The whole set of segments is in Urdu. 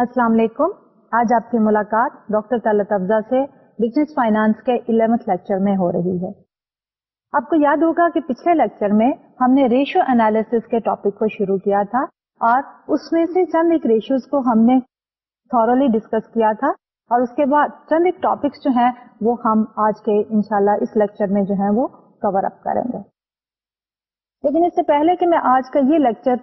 السلام علیکم۔ آج آپ کی ملاقات ڈاکٹر طلت افزا سے بزنس فائنانس کے الیونتھ لیکچر میں ہو رہی ہے۔ آپ کو یاد ہوگا کہ پچھلے لیکچر میں ہم نے ریشو انالیس کے ٹاپک کو شروع کیا تھا اور اس میں سے چند ایک ریشوز کو ہم نے تھورلی ڈسکس کیا تھا اور اس کے بعد چند ایک ٹاپکس جو ہیں وہ ہم آج کے انشاءاللہ اس لیکچر میں جو ہیں وہ کور اپ کریں گے۔ لیکن اس سے پہلے کہ میں آج کا یہ لیکچر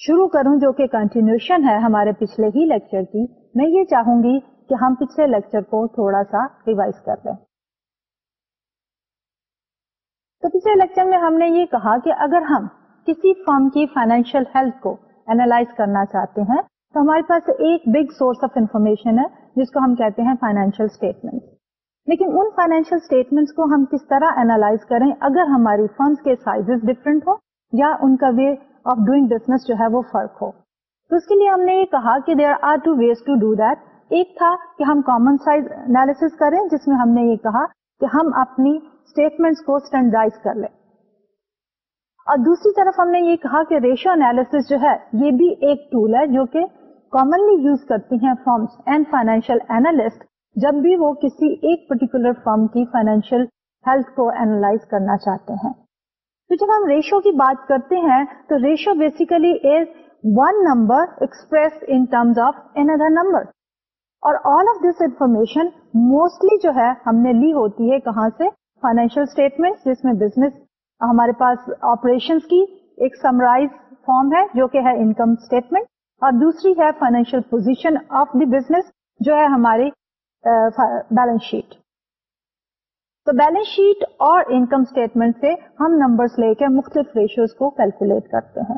شروع کروں جو کہ کنٹینیوشن ہے ہمارے پچھلے ہی لیکچر کی۔ میں یہ چاہوں گی کہ ہم پچھلے لیکچر کو تھوڑا سا ریوائز کر لیں۔ تو پچھلے لیکچر میں ہم نے یہ کہا کہ اگر ہم کسی فارم کی فائنینشیل ہیلتھ کو اینالائز کرنا چاہتے ہیں، تو ہمارے پاس ایک بگ سورس آف انفارمیشن ہے، جس کو ہم کہتے ہیں فائنینشیل اسٹیٹمنٹ لیکن ان فائنینشیل اسٹیٹمنٹس کو ہم کس طرح اینالائز کریں اگر ہماری فنڈس کے سائز ڈفرنٹ ہو یا ان کا وے آف ڈوئنگ بزنس جو ہے وہ فرق ہو۔ تو اس کے لیے ہم نے یہ کہا کہ there are two ways to do that ایک تھا کہ ہم کامن سائز انالیس کریں، جس میں ہم نے یہ کہا کہ ہم اپنی اسٹیٹمنٹ کو اسٹینڈرڈائز کر لیں۔ اور دوسری طرف ہم نے یہ کہا کہ ریشو انالیس جو ہے، یہ بھی ایک ٹول ہے جو کہ کامنلی یوز کرتی ہیں فارمس اینڈ فائنینشیل اینالسٹ جب بھی وہ کسی ایک پرٹیکولر فارم کی فائنینشیل ہیلتھ کو اینالائز کرنا چاہتے ہیں۔ جب ہم ریشو کی بات کرتے ہیں، تو ratio basically is one number expressed in terms of another number اور all of this information mostly جو ہے، ہم نے لی ہوتی ہے کہاں سے؟ فائنینشیل اسٹیٹمنٹ جس میں بزنس ہمارے پاس آپریشن کی ایک سمرائز فارم ہے، جو کہ ہے انکم اسٹیٹمنٹ اور دوسری ہے financial position of the business جو ہے ہماری بیلنس شیٹ تو بیلنس شیٹ اور انکم اسٹیٹمنٹ سے ہم نمبرس لے کے مختلف ریشیوز کو کیلکولیٹ کرتے ہیں۔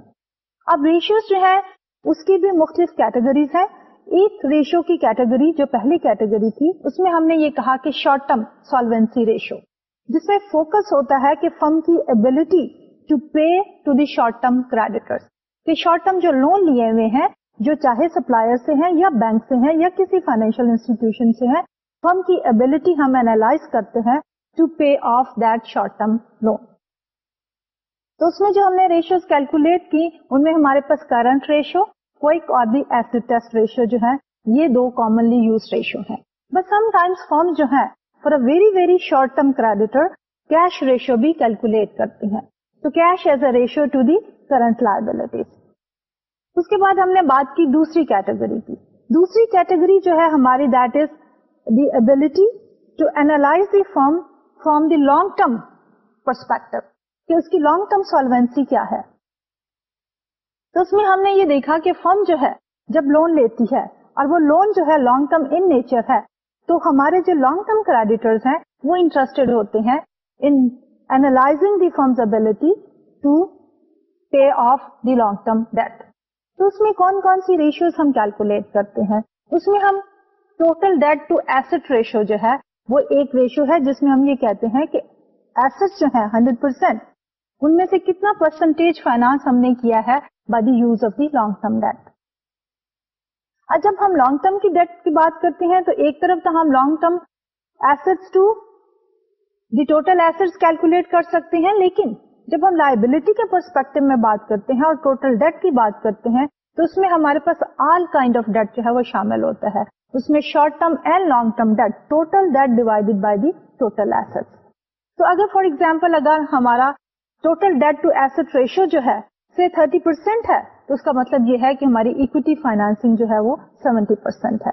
اب ریشیوز جو ہے اس کی بھی مختلف کیٹیگریز ہیں۔ ایک ریشو کی کیٹیگری جو پہلی کیٹیگری تھی، اس میں ہم نے یہ کہا کہ شارٹ ٹرم سالوینسی ریشو، جس میں فوکس ہوتا ہے کہ فرم کی ability to pay to the short term creditor کہ شارٹ ٹرم جو لون لیے ہوئے ہیں، جو چاہے سپلائر سے ہیں یا بینک سے ہیں یا کسی فائنینشیل انسٹیٹیوشن سے ہیں، فرم کی ابلٹی ہم اینالائز کرتے ہیں to pay off that short term loan تو اس میں جو ہم نے ریشیوز کیلکولیٹ کی، ان میں ہمارے پاس کرنٹ ریشو کوئک اور دی ایسڈ ٹیسٹ ریشو جو ہے، یہ دو کامنلی یوز ریشو ہے بٹ سم ٹائمس فارم جو ہے for a very very short term creditor cash ratio بھی کیلکولیٹ کرتے ہیں۔ تو cash as a ratio to the current liabilities اس کے بعد ہم نے بات کی دوسری کیٹیگری کی۔ دوسری کیٹیگری جو ہے ہماری that is the ability to analyse the firm from the long term perspective کہ اس کی لانگ ٹرم سالوینسی کیا ہے تو اس میں ہم نے یہ دیکھا کہ فرم جو ہے جب لون لیتی ہے اور وہ لون جو ہے لانگ ٹرم ان نیچر ہے تو ہمارے جو لانگ ٹرم کریڈیٹر ہیں وہ انٹرسٹیڈ ہوتے ہیں in analysing the firm's ability to pay off the long term debt تو اس میں کون کون سی ریشیوز ہم کیلکولیٹ کرتے ہیں اس میں ہم total debt to asset ratio جو ہے وہ ایک ریشو ہے جس میں ہم یہ کہتے ہیں کہ ایسٹ جو ہے ہنڈریڈ پرسینٹ ان میں سے کتنا پرسنٹیج فائنانس ہم نے کیا ہے by the use of the long term debt اور جب ہم لانگ ٹرم کی ڈیٹ کی بات کرتے ہیں تو ایک طرف تو ہم long term asset to the total asset calculate کر سکتے ہیں، لیکن جب ہم لائبلٹی کے پرسپیکٹو میں بات کرتے ہیں اور ٹوٹل ڈیٹ کی بات کرتے ہیں تو اس میں ہمارے پاس آل کائنڈ آف ڈیٹ جو ہے وہ شامل ہوتا ہے۔ اس میں short term and long term debt total debt divided by the total asset تو اگر فار ایگزامپل اگر ہمارا total debt to asset ratio جو ہے سے تھرٹی پرسینٹ ہے، تو اس کا مطلب یہ ہے کہ ہماری اکوٹی فائنانسنگ جو ہے وہ سیونٹی پرسینٹ ہے۔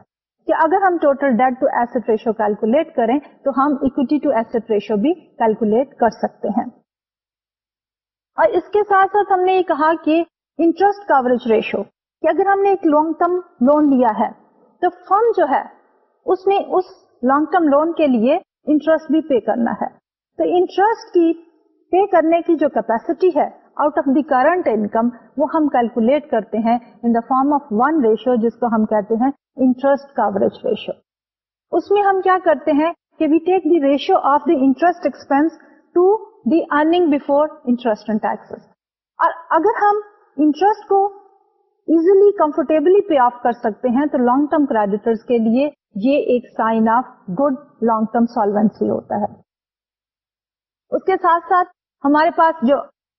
کہ اگر ہم total debt to asset ratio calculate کریں، تو ہم اکوٹی ٹو ایسٹ ریشو بھی کیلکولیٹ کر سکتے ہیں۔ اور اس کے ساتھ ساتھ ہم نے یہ کہا کہ انٹرسٹ کوریج ریشو کہ اگر ہم نے ایک لانگ ٹرم لون لیا ہے، تو فرم جو ہے، اس میں اس لانگ ٹرم لون کے لیے انٹرسٹ بھی پے کرنا ہے. تو انٹرسٹ کی پے کرنے کی جو کیپیسٹی ہے out of the current income وہ ہم کیلکولیٹ کرتے ہیں in the form of one ratio جس کو ہم کہتے ہیں انٹرسٹ کوریج ریشو اس میں ہم کیا کرتے ہیں کہ we take the ratio of the interest expense to the earning before interest and tax اور اگر ہم انٹرسٹ کو ایزیلی کمفرٹیبلی پے آف کر سکتے ہیں، تو لانگ ٹرم کریڈیٹر کے لیے یہ ایک sign of good long term solvency ہوتا ہے۔ اس کے ساتھ ساتھ ہمارے پاس جو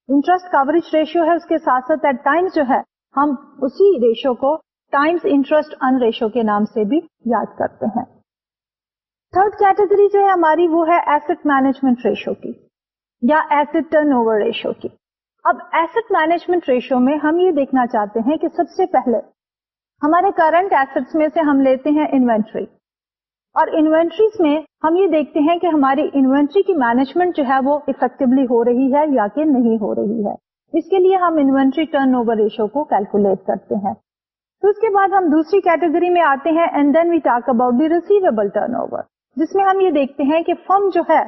انٹرسٹ کوریج ریشیو ہے، اس کے ساتھ ساتھ ایٹ ٹائم جو ہے، ہم اسی ریشو کو ٹائمس انٹرسٹ ان ریشو کے نام سے بھی یاد کرتے ہیں۔ تھرڈ کیٹیگری جو ہے ہماری، وہ ہے ایسٹ مینجمنٹ ریشو کی یا ایسٹ ٹرن اوور ریشو کی۔ اب ایسٹ مینجمنٹ ریشو میں ہم یہ دیکھنا چاہتے ہیں کہ سب سے پہلے ہمارے کرنٹ ایسٹس میں سے ہم لیتے ہیں انوینٹری اور انوینٹریز میں ہم یہ دیکھتے ہیں کہ ہماری انوینٹری کی مینجمنٹ جو ہے وہ افیکٹولی ہو رہی ہے یا کہ نہیں ہو رہی ہے۔ اس کے لیے ہم انوینٹری ٹرن اوور ریشو کو کیلکولیٹ کرتے ہیں۔ تو اس کے بعد ہم دوسری کیٹیگری میں آتے ہیں and then we talk about the receivable turnover جس میں ہم یہ دیکھتے ہیں کہ فرم جو ہے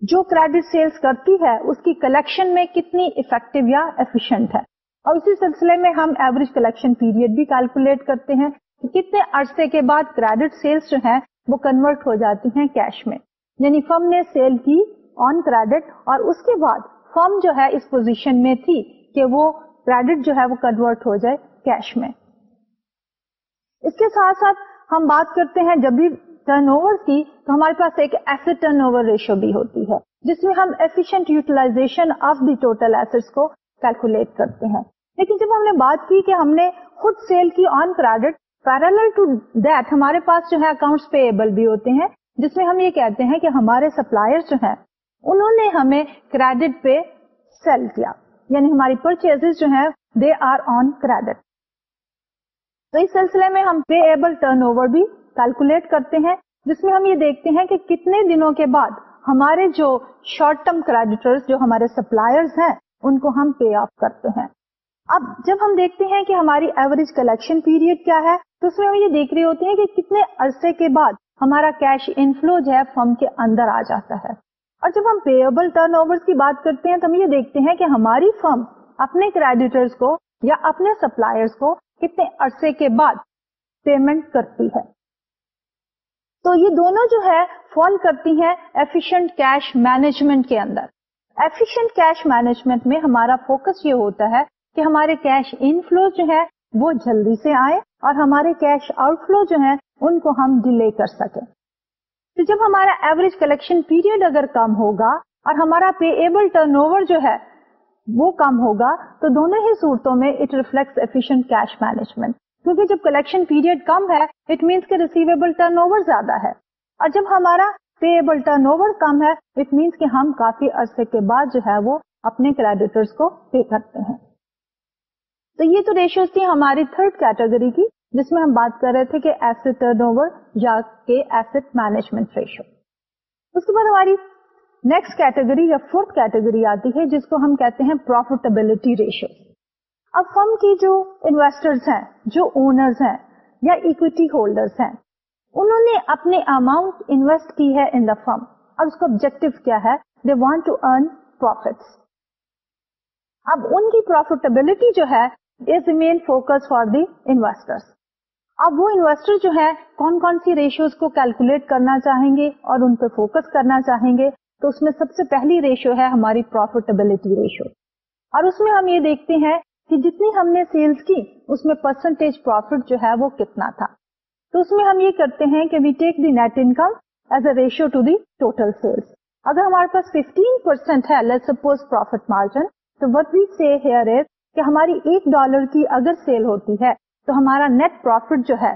جو کریڈٹ سیلس کرتی ہے، اس کی کلیکشن میں کتنی افیکٹو یا ایفیشنٹ ہے۔ اور اسی سلسلے میں ہم ایوریج کلیکشن پیریڈ بھی کیلکولیٹ کرتے ہیں کہ کتنے عرصے کے بعد کریڈٹ سیلس جو ہیں، وہ کنورٹ ہو جاتی ہیں کیش میں۔ یعنی فرم نے سیل کی آن کریڈٹ اور اس کے بعد فرم جو ہے، اس پوزیشن میں تھی کہ وہ کریڈٹ جو ہے، وہ کنورٹ ہو جائے کیش میں۔ اس کے ساتھ ساتھ ہم بات کرتے ہیں، جب بھی ٹرن اوور کی تو ہمارے پاس ایک ایسٹ ٹرن اوور ریشو بھی ہوتی ہے، جس میں ہم efficient utilisation of the total asset کو کیلکولیٹ کرتے ہیں۔ لیکن جب ہم نے بات کی کہ ہم نے خود سیل کی on credit parallel to that ہمارے پاس جو ہے اکاؤنٹ پے ایبل بھی ہوتے ہیں، جس میں ہم یہ کہتے ہیں کہ ہمارے سپلائر جو ہیں، انہوں نے ہمیں کریڈٹ پہ سیل کیا۔ یعنی ہماری پرچیز جو ہیں دے آر آن کریڈٹ تو اس سلسلے میں ہم پے ایبل ٹرن اوور بھی کیلکولیٹ کرتے ہیں، جس میں ہم یہ دیکھتے ہیں کہ کتنے دنوں کے بعد ہمارے جو شارٹ ٹرم کریڈیٹر جو ہمارے سپلائر ہیں، ان کو ہم پے آف کرتے ہیں۔ اب جب ہم دیکھتے ہیں کہ ہماری ایوریج کلیکشن پیریڈ کیا ہے، تو اس میں ہم یہ دیکھ رہے ہوتے ہیں کہ کتنے عرصے کے بعد ہمارا کیش انفلو جو ہے فرم کے اندر آ جاتا ہے۔ اور جب ہم پے ایبل ٹرن اوور کی بات کرتے ہیں، تو ہم یہ دیکھتے ہیں کہ ہماری فرم اپنے کریڈیٹرز کو یا اپنے سپلائرز کو کتنے عرصے کے بعد پیمنٹ کرتی ہے۔ تو یہ دونوں جو ہے فال کرتی ہیں ایفیشنٹ کیش مینجمنٹ کے اندر۔ ایفیشنٹ کیش مینجمنٹ میں ہمارا فوکس یہ ہوتا ہے کہ ہمارے کیش ان فلو جو ہے وہ جلدی سے آئے اور ہمارے کیش آؤٹ فلو جو ہے ان کو ہم ڈیلے کر سکیں۔ تو جب ہمارا ایوریج کلیکشن پیریڈ اگر کم ہوگا اور ہمارا پے ایبل ٹرن اوور جو ہے وہ کم ہوگا تو دونوں ہی صورتوں میں it reflect efficient cash management کیونکہ جب کلیکشن پیریڈ کم ہے اٹ مینس کہ ریسیویبل ٹرن اوور زیادہ ہے۔ اور جب ہمارا پے ایبل ٹرن اوور کم ہے اٹ مینس کہ ہم کافی عرصے کے بعد جو ہے وہ اپنے کریڈیٹرس کو پے کرتے ہیں۔ تو یہ تو ریشیوز تھی ہماری تھرڈ کیٹیگری کی، جس میں ہم بات کر رہے تھے کہ ایسٹ ٹرن اوور یا کہ ایسٹ مینجمنٹ ریشو اس کے بعد ہماری نیکسٹ کیٹیگری یا فورتھ کیٹیگری آتی ہے، جس کو ہم کہتے ہیں پروفیٹیبلٹی ریشو اب فرم کی جو انویسٹرز ہیں، جو اونرز ہیں، یا اکویٹی ہولڈرز ہیں، انہوں نے اپنے اماؤنٹ انویسٹ کی ہے ان دا فرم اور اس کا آبجیکٹو کیا ہے? They want to earn profits اب ان کی پروفیٹیبلٹی جو ہے is main focus for the investors اب وہ انویسٹر جو ہے کون کون سی ریشیوز کو کیلکولیٹ کرنا چاہیں گے اور ان پہ فوکس کرنا چاہیں گے، تو اس میں سب سے پہلی ریشو ہے ہماری پروفیٹیبلٹی ریشو اور اس میں ہم یہ دیکھتے ہیں کہ جتنی ہم نے سیلس کی، اس میں پرسنٹیج پروفیٹ جو ہے وہ کتنا تھا۔ تو اس میں ہم یہ کرتے ہیں کہ we take the net income as a ratio to the total sales اگر ہمارے پاس 15 پرسینٹ ہے لیٹ سپوز پروفیٹ مارجن تو what we see here is کہ ہماری ایک ڈالر کی اگر سیل ہوتی ہے، تو ہمارا نیٹ پروفیٹ جو ہے۔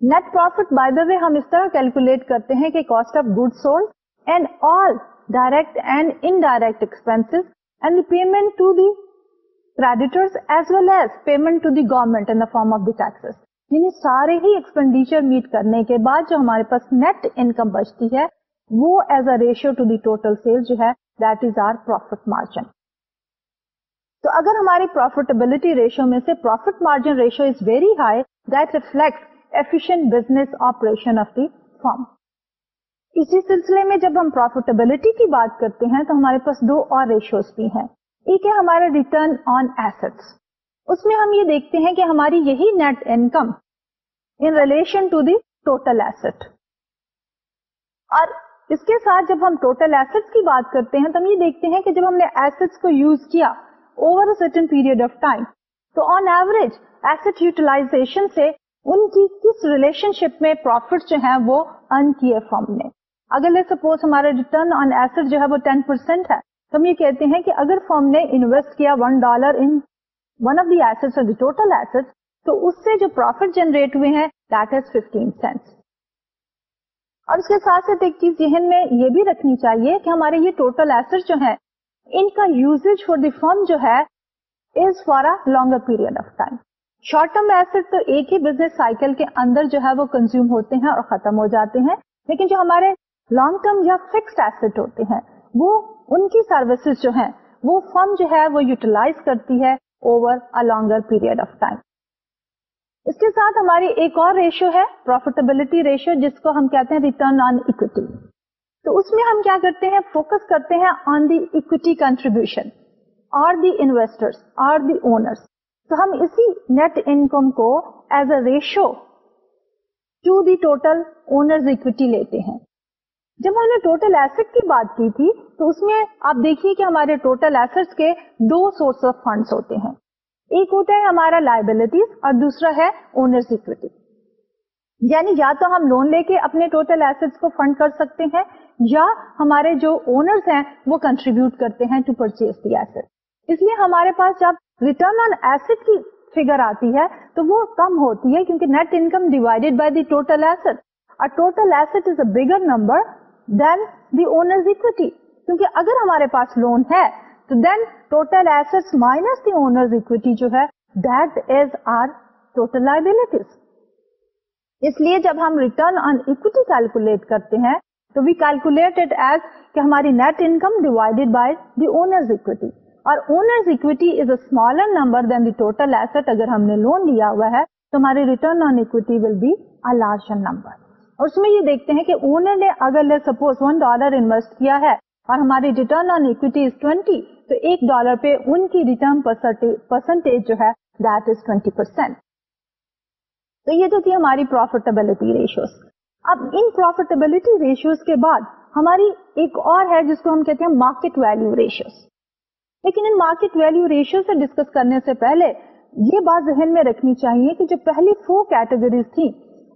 Net profit by the way ہم اس طرح کیلکولیٹ کرتے ہیں کہ cost of good sold and all direct and indirect expense and payment to the creditor as well as payment to the government in form of the tax یعنی سارے ہی ایکسپینڈیچر میٹ کرنے کے بعد جو ہمارے پاس نیٹ انکم بچتی ہے، وہ as a ratio to the total sale جو ہے that is our profit margin تو اگر ہماری پروفیٹیبلٹی ریشیو میں سے profit margin ratio is very high that reflect efficient business operation of the firm اسی سلسلے میں جب ہم پروفیٹیبلٹی کی بات کرتے ہیں، تو ہمارے پاس دو اور ریشوز بھی ہیں۔ ایک ہے ہمارا ریٹرن آن ایسٹس اس میں ہم یہ دیکھتے ہیں کہ ہماری یہی net income in relation to the total asset اور اس کے ساتھ جب ہم ٹوٹل ایسٹ کی بات کرتے ہیں تو ہم یہ دیکھتے ہیں کہ جب ہم نے ایسٹ کو یوز کیا over certain period of time تو آن ایوریج ایسٹ یوٹیلائزیشن سے ان کی کس ریلیشن شپ میں پروفٹ جو ہے وہ ارن کیے فرم نے. اگر لے سپوز ہمارا ریٹرن آن ایسٹ جو ہے وہ ٹین پرسینٹ ہے ہم یہ کہتے ہیں کہ اگر فرم نے انویسٹ کیا one dollar in one of the asset the total asset تو اس سے جو پروفٹ جنریٹ ہوئے ہیں دیٹ از ففٹین سینٹس اور اس کے ساتھ ساتھ ایک چیز ذہن میں یہ بھی رکھنی چاہیے کہ ہمارے یہ ٹوٹل ایسٹ جو ہے ان کا یوزیج فور دی فرم جو ہے is for a longer period of time short term asset تو ایک ہی بزنس سائیکل کے اندر جو ہے وہ کنزیوم ہوتے ہیں اور ختم ہو جاتے ہیں، لیکن جو ہمارے لانگ ٹرم یا فکسڈ ایسٹ ہوتے ہیں، وہ ان کی سروسز جو ہیں، وہ فرم جو ہے وہ یوٹیلائز کرتی ہے over a longer period of time اس کے ساتھ ہماری ایک اور ریشو ہے پروفیٹیبلٹی ریشو جس کو ہم کہتے ہیں ریٹرن آن اکوٹی تو اس میں ہم کیا کرتے ہیں فوکس کرتے ہیں on the equity contribution or the investor or the owners تو ہم اسی نیٹ انکم کو as a ratio to the total owners equity لیتے ہیں۔ جب ہم نے ٹوٹل ایسٹ کی بات کی تھی، تو اس میں آپ دیکھیے کہ ہمارے ٹوٹل ایسٹ کے دو سورس آف فنڈس ہوتے ہیں۔ ایک ہوتا ہے ہمارا لائبلٹیز اور دوسرا ہے اونرز اکوٹی یعنی یا تو ہم لون لے کے اپنے ٹوٹل ایسٹ کو فنڈ کر سکتے ہیں، یا ہمارے جو اونرز ہیں، وہ کنٹریبیوٹ کرتے ہیں ٹو پرچیز دی ایسٹ اس لیے ہمارے پاس جب ریٹرن آن ایسٹ کی فگر آتی ہے، تو وہ کم ہوتی ہے کیونکہ net income divided by the total asset اور total asset is a bigger number than the owners equity کیونکہ اگر ہمارے پاس لون ہے تو then total asset minus the owners equity جو ہے that is our total liabilities اس لیے جب ہم ریٹرن آن اکوٹی کیلکولیٹ کرتے ہیں، تو وی کیلکولیٹ اٹ ایز کہ ہماری net income divided by the owners equity اور owners equity is a smaller number than the total asset اگر ہم نے لون لیا ہوا ہے، تو ہماری return on equity will be larger number اور اس میں یہ دیکھتے ہیں کہ اونر نے اگر سپوز ون ڈالر انویسٹ کیا ہے اور ہماری return on equity is twenty تو ایک ڈالر پہ ان کی ریٹرن پرسنٹیج جو ہے دیٹ از ٹوینٹی پرسینٹ تو یہ تو تھی ہماری پروفیٹیبلٹی ریشوز اب ان پروفیٹیبلٹی ریشیوز کے بعد ہماری ایک اور ہے جس کو ہم کہتے ہیں مارکیٹ ویلو ریشیوز لیکن ان مارکیٹ ویلو ریشیو سے ڈسکس کرنے سے پہلے یہ بات ذہن میں رکھنی چاہیے کہ جو پہلی فور کیٹیگریز تھی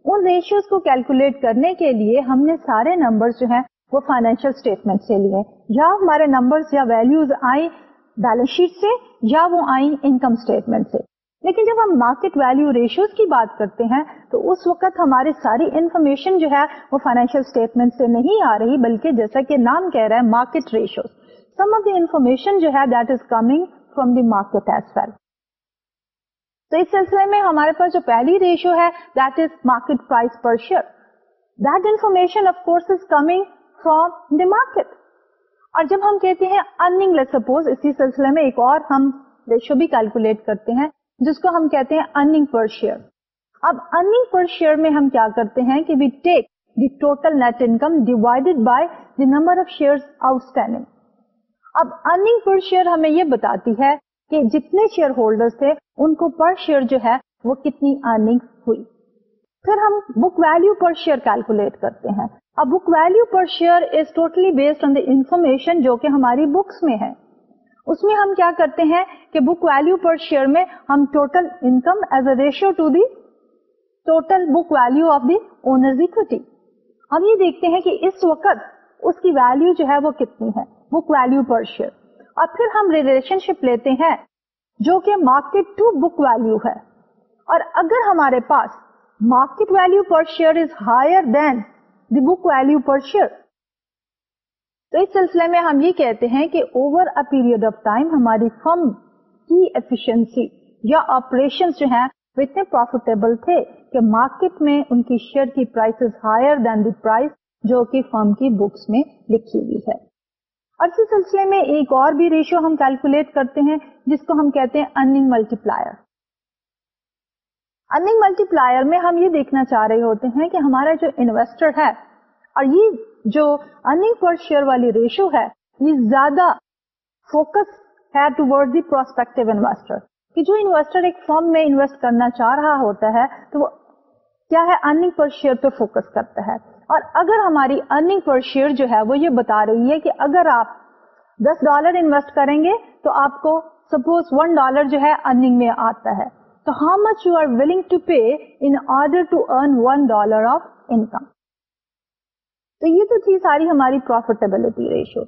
ان ریشیوز کو کیلکولیٹ کرنے کے لیے ہم نے سارے نمبر جو ہیں وہ فائنینشیل اسٹیٹمنٹ سے لیے۔ یا ہمارے نمبر یا ویلوز آئی بیلنس شیٹ سے یا وہ آئی انکم اسٹیٹمنٹ سے۔ لیکن جب ہم مارکیٹ ویلو ریشیوز کی بات کرتے ہیں تو اس وقت ہماری ساری انفارمیشن جو ہے وہ فائنینشیل اسٹیٹمنٹ سے نہیں آ رہی، بلکہ جیسا کہ نام کہہ رہا ہے market ratios some of the information جو ہے that is coming from the market as well تو اس سلسلے میں ہمارے پاس جو پہلی ریشو ہے that is market price per share that information of course is coming from the market اور جب ہم کہتے ہیں ارننگ لیٹ سپوز اسی سلسلے میں ایک اور ہم ریشو بھی کیلکولیٹ کرتے ہیں، جس کو ہم کہتے ہیں ارننگ پر شیئر اب ارننگ پر شیئر میں ہم کیا کرتے ہیں کہ we take the total net income divided by the number of share outstanding اب ارننگ پر شیئر ہمیں یہ بتاتی ہے کہ جتنے شیئر ہولڈر تھے ان کو پر شیئر جو ہے وہ کتنی ارننگ ہوئی۔ پھر ہم book value per share calculate کرتے ہیں۔ اب book value per share is totally based on the information جو کہ ہماری بکس میں ہے۔ اس میں ہم کیا کرتے ہیں کہ بک ویلو پر شیئر میں ہم total income as a ratio to the total book value of the owners equity ہم یہ دیکھتے ہیں کہ اس وقت اس کی ویلو جو ہے وہ کتنی ہے بک ویلو پر شیئر اور پھر ہم ریلیشن شپ لیتے ہیں جو کہ مارکیٹ ٹو بک ویلو ہے۔ اور اگر ہمارے پاس market value per share is higher than the book value per share تو اس سلسلے میں ہم یہ کہتے ہیں کہ over a period of time ہماری فرم کی ایفیشنسی یا آپریشن جو ہیں وہ اتنے پروفیٹیبل تھے کہ مارکیٹ میں ان کی شیئر کی price higher than the price جو کہ فرم کی بکس میں لکھی ہوئی ہے۔ اسی سلسلے میں ایک اور بھی ریشو ہم کیلکولیٹ کرتے ہیں، جس کو ہم کہتے ہیں earning multiplier earning multiplier میں ہم یہ دیکھنا چاہ رہے ہوتے ہیں کہ ہمارا جو انویسٹر ہے، اور یہ جو ارننگ پر شیئر والی ریشو ہے، یہ زیادہ فوکس ہے toward the prospective investor کہ جو انویسٹر ایک فارم میں انویسٹ کرنا چاہ رہا ہوتا ہے، تو وہ کیا ہے ارننگ پر شیئر پہ فوکس کرتا ہے۔ اور اگر ہماری ارننگ پر شیئر جو ہے وہ یہ بتا رہی ہے کہ اگر آپ دس ڈالر انویسٹ کریں گے تو آپ کو سپوز ون ڈالر جو ہے ارننگ میں آتا ہے۔ تو how much you are willing to pay in order to earn one dollar of income تو یہ تو تھی ساری ہماری پروفیٹیبلٹی ریشو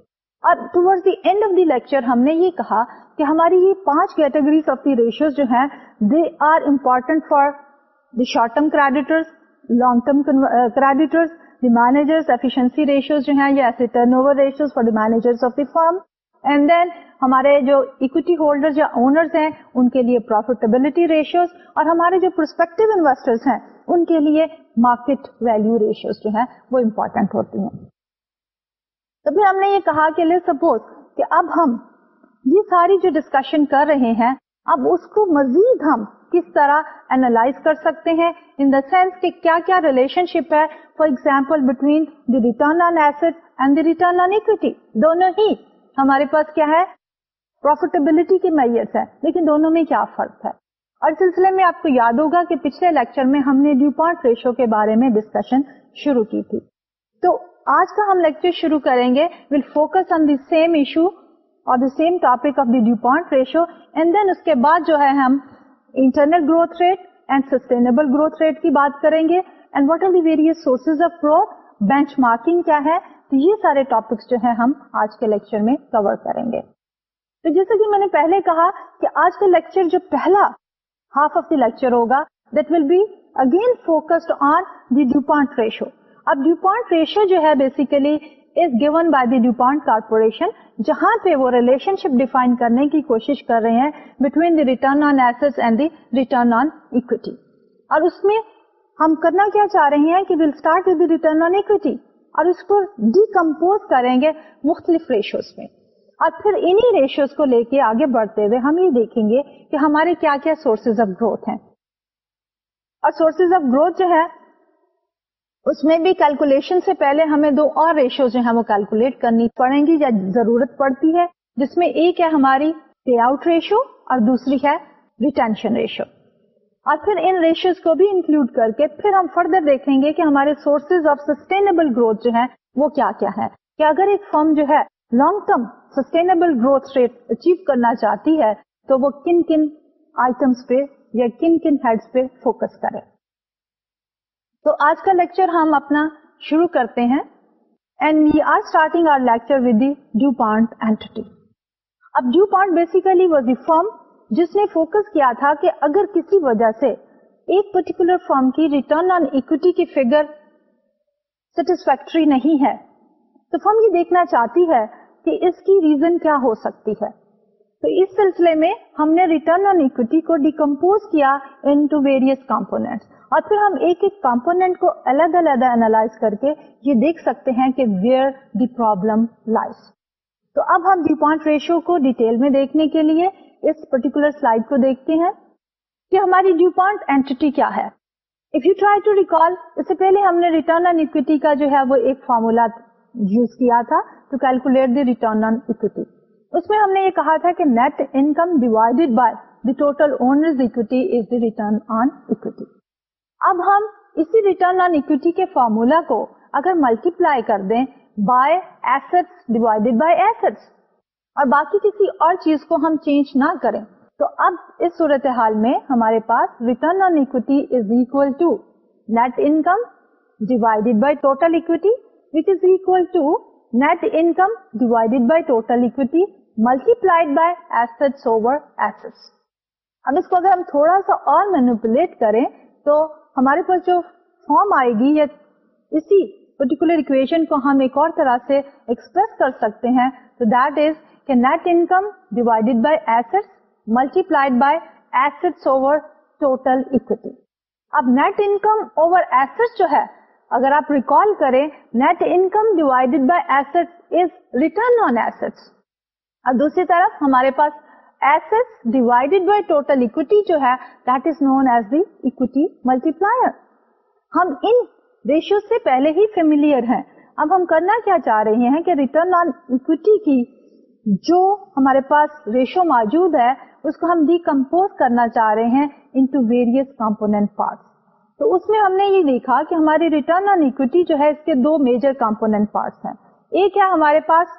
اور ٹوڈ the end of the lecture ہم نے یہ کہا کہ ہماری یہ پانچ کیٹیگریز آف دی ریشیوز جو ہیں they are important for the short term creditors long term creditors the managers efficiency ratios جو ہیں یا ایسے turn over ratios for the managers of the firm and then ہمارے جو اکوٹی ہولڈر یا اونرز ہیں، ان کے لیے پروفیٹیبلٹی ریشیوز اور ہمارے جو پروسپیکٹو انویسٹرز ہیں، ان کے لیے مارکیٹ ویلو ریشیوز جو ہیں، وہ امپورٹنٹ ہوتی ہیں. تو پھر ہم نے یہ کہا کہ لے سپوز کہ اب ہم یہ ساری جو ڈسکشن کر رہے ہیں، اب اس کو مزید ہم کس طرح اینالائز کر سکتے ہیں؟ ان دا سینس کہ کیا کیا ریلیشن شپ ہے؟ For example between the return on asset and the return on equity دونوں ہی ہمارے پاس کیا ہے؟ پروفیٹیبلٹی کی میئرس ہے، لیکن دونوں میں کیا فرق ہے؟ اور سلسلے میں آپ کو یاد ہوگا کہ پچھلے لیکچر میں ہم نے ڈیو پوائنٹ ریشو کے بارے میں ڈسکشن شروع کی تھی۔ تو آج کا ہم لیکچر شروع کریں گے will focus on the same issue اور the same topic of the DuPont ratio and then اس کے بعد جو ہے ہم internal growth rate and sustainable growth rate کی بات کریں گے. And what are the various sources of growth benchmarking کیا ہے؟ تو یہ سارے ٹاپکس جو ہیں ہم آج کے لیکچر میں کور کریں گے. تو جیسے کہ میں نے پہلے کہا کہ آج کا لیکچر جو پہلا ہاف آف دی لیکچر ہوگا that will be again focused on the DuPont ratio اب ڈیوپانٹ ریشو جو ہے basically is given by the DuPont corporation جہاں پہ وہ ریلیشن شپ ڈیفائن کرنے کی کوشش کر رہے ہیں between the return on asset and the return on equity اور اس میں ہم کرنا کیا چاہ رہے ہیں کہ will start with the return on equity اور اس کو ڈیکمپوز کریں گے مختلف ریشوز میں. اور پھر انہی ریشوز کو لے کے آگے بڑھتے ہوئے ہم یہ دیکھیں گے کہ ہمارے کیا کیا سورسز آف گروتھ ہیں. اور سورسز آف گروتھ جو ہے اس میں بھی کیلکولیشن سے پہلے ہمیں دو اور ریشو جو ہے وہ کیلکولیٹ کرنی پڑیں گی یا ضرورت پڑتی ہے، جس میں ایک ہے ہماری پے آؤٹ ریشو اور دوسری ہے ریٹینشن ریشو اور پھر ان ریشوز کو بھی انکلوڈ کر کے پھر ہم فردر دیکھیں گے کہ ہمارے سورسز آف سسٹینیبل گروتھ جو ہے وہ کیا کیا ہے کہ اگر ایک فرم جو ہے long term sustainable growth rate achieve کرنا چاہتی ہے، تو وہ کن کن آئٹمس پہ یا کن کن ہیڈس پہ فوکس کرے۔ تو آج کا لیکچر ہم اپنا شروع کرتے ہیں. And we are starting our lecture with the DuPont identity اب DuPont basically was the firm جس نے فوکس کیا تھا کہ اگر کسی وجہ سے ایک پرٹیکولر فرم کی ریٹرن آن اکوٹی کی فگر سیٹسفیکٹری نہیں ہے، تو فرم یہ دیکھنا چاہتی ہے کہ اس کی ریزن کیا ہو سکتی ہے۔ تو اس سلسلے میں ہم نے ریٹرن آن اکوٹی کو ڈیکمپوز کیا ان ٹو ویریس کمپونیٹ اور پھر ہم ایک ایک کمپونیٹ کو الگ الگ اینالائز کر کے یہ دیکھ سکتے ہیں کہ ویئر دی پرابلم لائف تو اب ہم ڈی پوائنٹ ریشو کو ڈیٹیل میں دیکھنے کے لیے اس پرٹیکولر سلائڈ کو دیکھتے ہیں کہ ہماری ڈیو پوائنٹ اینٹی کیا ہے. If you try to recall اس سے پہلے ہم نے ریٹرن آن اکوٹی کا جو ہے وہ ایک فارمولا یوز کیا تھا to calculate the return on equity اس میں ہم نے یہ کہا تھا کہ net income divided by the total owners equity is the return on equity اب ہم اسی ریٹرن آن اکوٹی کے فارمولا کو اگر ملٹی پلائی کر دیں by asset divided by asset اور باقی کسی اور چیز کو ہم چینج نہ کریں تو اب اس صورت حال میں ہمارے پاس return on equity is equal to net income divided by total equity which is equal to net income divided by total equity multiplied by asset over asset اب اس کو اگر ہم تھوڑا سا اور مینوپولیٹ کریں تو ہمارے پاس جو فارم آئے گی یا اسی پرٹیکولر اکویشن کو ہم ایک اور طرح سے ایکسپریس کر سکتے ہیں، تو دیٹ از کہ net income divided by asset multiplied by asset over total equity اب نیٹ انکم اوور ایسٹ جو ہے، اگر آپ ریکال کریں net income divided by asset is return on asset اور دوسری طرف ہمارے پاس asset divided by total equity جو ہے that is known as the equity multiplier ہم ان ریشیو سے پہلے ہی فیملیئر ہیں. اب ہم کرنا کیا چاہ رہے ہیں کہ ریٹرن آن اکوٹی کی جو ہمارے پاس ریشو موجود ہے، اس کو ہم ڈیکمپوز کرنا چاہ رہے ہیں انٹو ویریس کمپونیٹ پارٹس تو اس میں ہم نے یہ دیکھا کہ ہماری ریٹرن آن اکوٹی جو ہے، اس کے دو میجر کمپونیٹ پارٹس ہیں. ایک ہے ہمارے پاس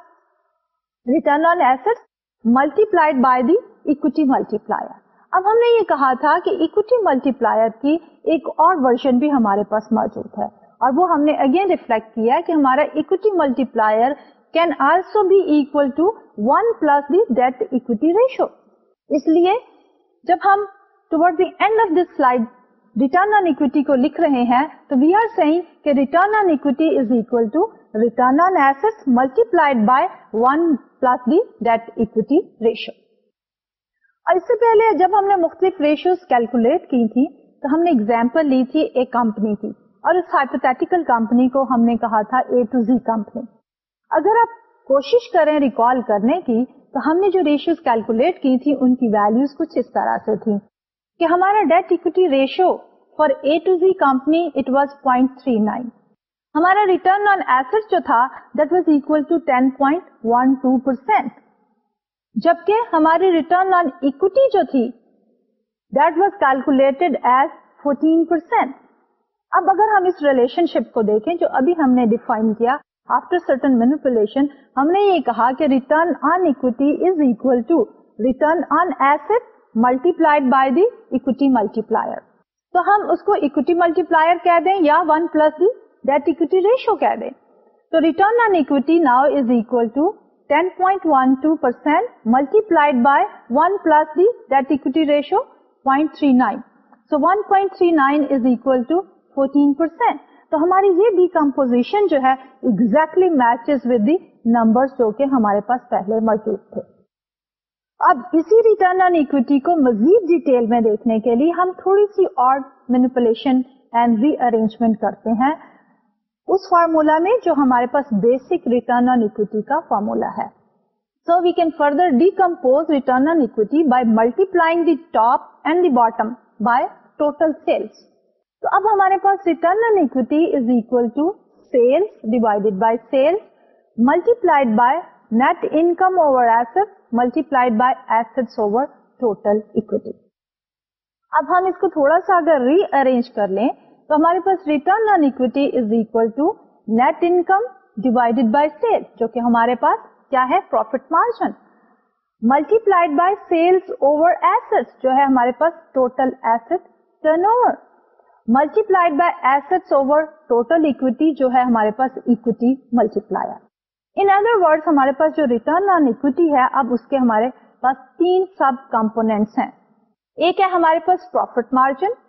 return on asset multiplied by the equity multiplier اب ہم نے یہ کہا تھا کہ اکوٹی ملٹی پلائر کی ایک اور ورژن بھی ہمارے پاس موجود ہے اور وہ ہم نے اگین ریفلیکٹ کیا کہ ہمارا equity multiplier can also be equal to one plus the debt equity ratio اس لیے جب ہم ٹوڈ the end of this slide return on equity کو لکھ رہے ہیں تو وی آر سیئنگ کہ return on equity is equal to return on asset multiplied by one plus the debt equity ratio اور اس سے پہلے جب ہم نے مختلف ریشوز کیلکولیٹ کی تھی، تو ہم نے اگزامپل لی تھی ایک کمپنی کی۔ اور اس ہائپوتھیٹیکل کمپنی کو ہم نے کہا تھا اے ٹو زی کمپنی اگر آپ کوشش کریں ریکال کرنے کی، تو ہم نے جو ریشیوز کیلکولیٹ کی تھی، ان کی ویلوز کچھ اس طرح سے تھی کہ ہمارا debt equity ratio for A to Z company it was point three nine ہمارا ریٹرن آن ایسٹ جو تھا that was equal to ten point one two percent جبکہ ہماری ریٹرن آن اکوٹی جو تھی that was calculated as fourteen percent اب اگر ہم اس ریلیشن شپ کو دیکھیں، جو ابھی ہم نے ڈیفائن کیا آفٹر سرٹن مینپولیشن ہم نے یہ کہا کہ return on equity is equal to return on asset multiplied by the equity multiplier تو ہم اس کو اکوٹی ملٹی پلائر کہہ دیں یا one plus the debt equity ratio کہہ دیں تو return on equity now is equal to ten point one two percent multiplied by one plus the debt equity ratio point three nine so تو ہماری یہ ڈیکمپوزیشن جو ہے exactly matches with the number جو کہ ہمارے پاس پہلے موجود تھے. اب اسی ریٹرن آن اکوٹی کو مزید ڈیٹیل میں دیکھنے کے لیے ہم تھوڑی سی اور مینیپولیشن اینڈ ری ارینجمنٹ کرتے ہیں اس فارمولا میں جو ہمارے پاس بیسک ریٹرن آن اکوٹی کا فارمولا ہے۔ So we can further decompose return on equity by multiplying the top and the bottom by total sales تو اب ہمارے پاس return on equity is equal to sales divided by sales multiplied by net income over asset multiplied by asset over total equity اب ہم اس کو تھوڑا سا اگر ری ارینج کر لیں تو ہمارے پاس return on equity is equal to net income divided by sale جو کہ ہمارے پاس کیا ہے؟ Profit margin multiplied by sales over asset جو ہے ہمارے پاس total asset turnover multiplied by asset over total equity جو ہے ہمارے پاس equity multiplier in other word ہمارے پاس جو ریٹرن آن اکویٹی ہے، اب اس کے ہمارے پاس تین سب کمپونیٹس ہیں۔ ایک ہے ہمارے پاس پروفٹ مارجن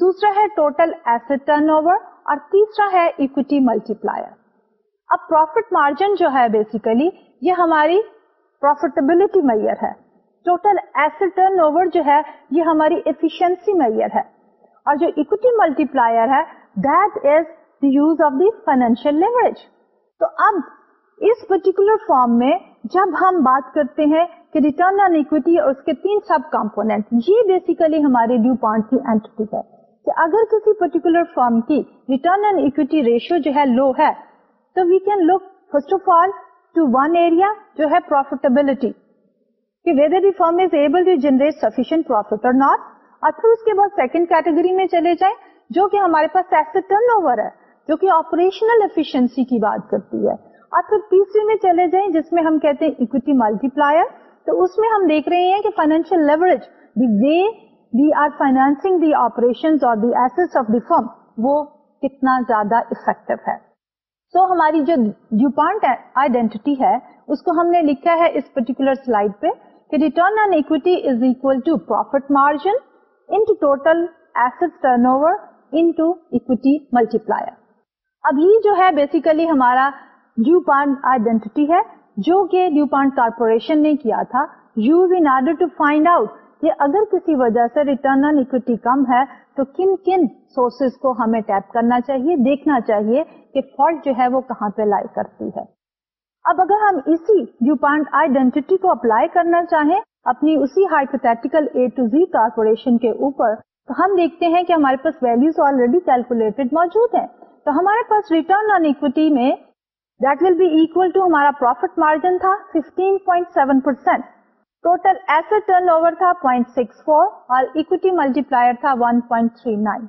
دوسرا ہے ٹوٹل ایسٹ ٹرن اوور اور تیسرا ہے اکویٹی ملٹی پلائر اب پروفٹ مارجن جو ہے بیسیکلی یہ ہماری پروفیٹیبلٹی میئر ہے. ٹوٹل ایسٹ ٹرن اوور جو ہے یہ ہماری ایفیشنسی میئر ہے. اور جو اکوٹی ملٹی پلائر ہے that is the use of the financial leverage تو اب اس پرٹیکولر فارم میں جب ہم بات کرتے ہیں کہ ریٹرن آن اکوٹی اور اس کے تین سب کمپونیٹ یہ بیسیکلی ہماری ڈیو پوائنٹ کی اینٹی ہے. کہ اگر کسی پرٹیکولر فارم کی ریٹرن آن اکوٹی ریشیو جو ہے لو ہے، تو we can look first of all to one area جو ہے پروفیٹیبلٹی کہ whether the firm is able to generate sufficient profit or not اور پھر اس کے بعد سیکنڈ کیٹیگری میں چلے جائیں، جو کہ ہمارے پاس ایسے ٹرن اوور ہے، جو کہ آپریشنل ایفیشنسی کی بات کرتی ہے. اور پھر تیسری میں چلے جائیں، جس میں ہم کہتے ہیں اکوٹی ملٹی پلائر تو اس میں ہم دیکھ رہے ہیں کہ financial leverage the way they are financing the operation اور دی ایسٹ آف دی فرم وہ کتنا زیادہ افیکٹو ہے۔ سو so, ہماری جو ڈیو پوائنٹ آئیڈینٹی ہے اس کو ہم نے لکھا ہے اس پرٹیکولر سلائڈ پہ کہ return on equity is equal to profit margin total asset turnover into equity multiplier اب یہ جو ہے بیسیکلی ہمارا ڈیو پانڈ آئیڈینٹی ہے جو کہ ڈیو پانڈ کارپوریشن نے کیا تھا۔ Use in order to find out کہ اگر کسی وجہ سے ریٹرن آن اکوٹی کم ہے، تو کن کن سورسز کو ہمیں ٹیپ کرنا چاہیے، دیکھنا چاہیے کہ فالٹ جو ہے وہ کہاں پہ لائی کرتی ہے۔ اب اگر ہم اسی ڈیو پانڈ آئیڈینٹی کو اپلائی کرنا چاہیں، اپنی اسی hypothetical A to Z corporation کے اوپر، تو ہم دیکھتے ہیں کہ ہمارے پاس ویلوز آلریڈی کیلکولیٹڈ موجود ہیں۔ تو ہمارے پاس ریٹرن آن اکوٹی میں that will be equal to ہمارا پروفٹ مارجن تھا 15.7 percent total asset turnover تھا 0.64 اور اکوٹی ملٹی پلائر تھا 1.39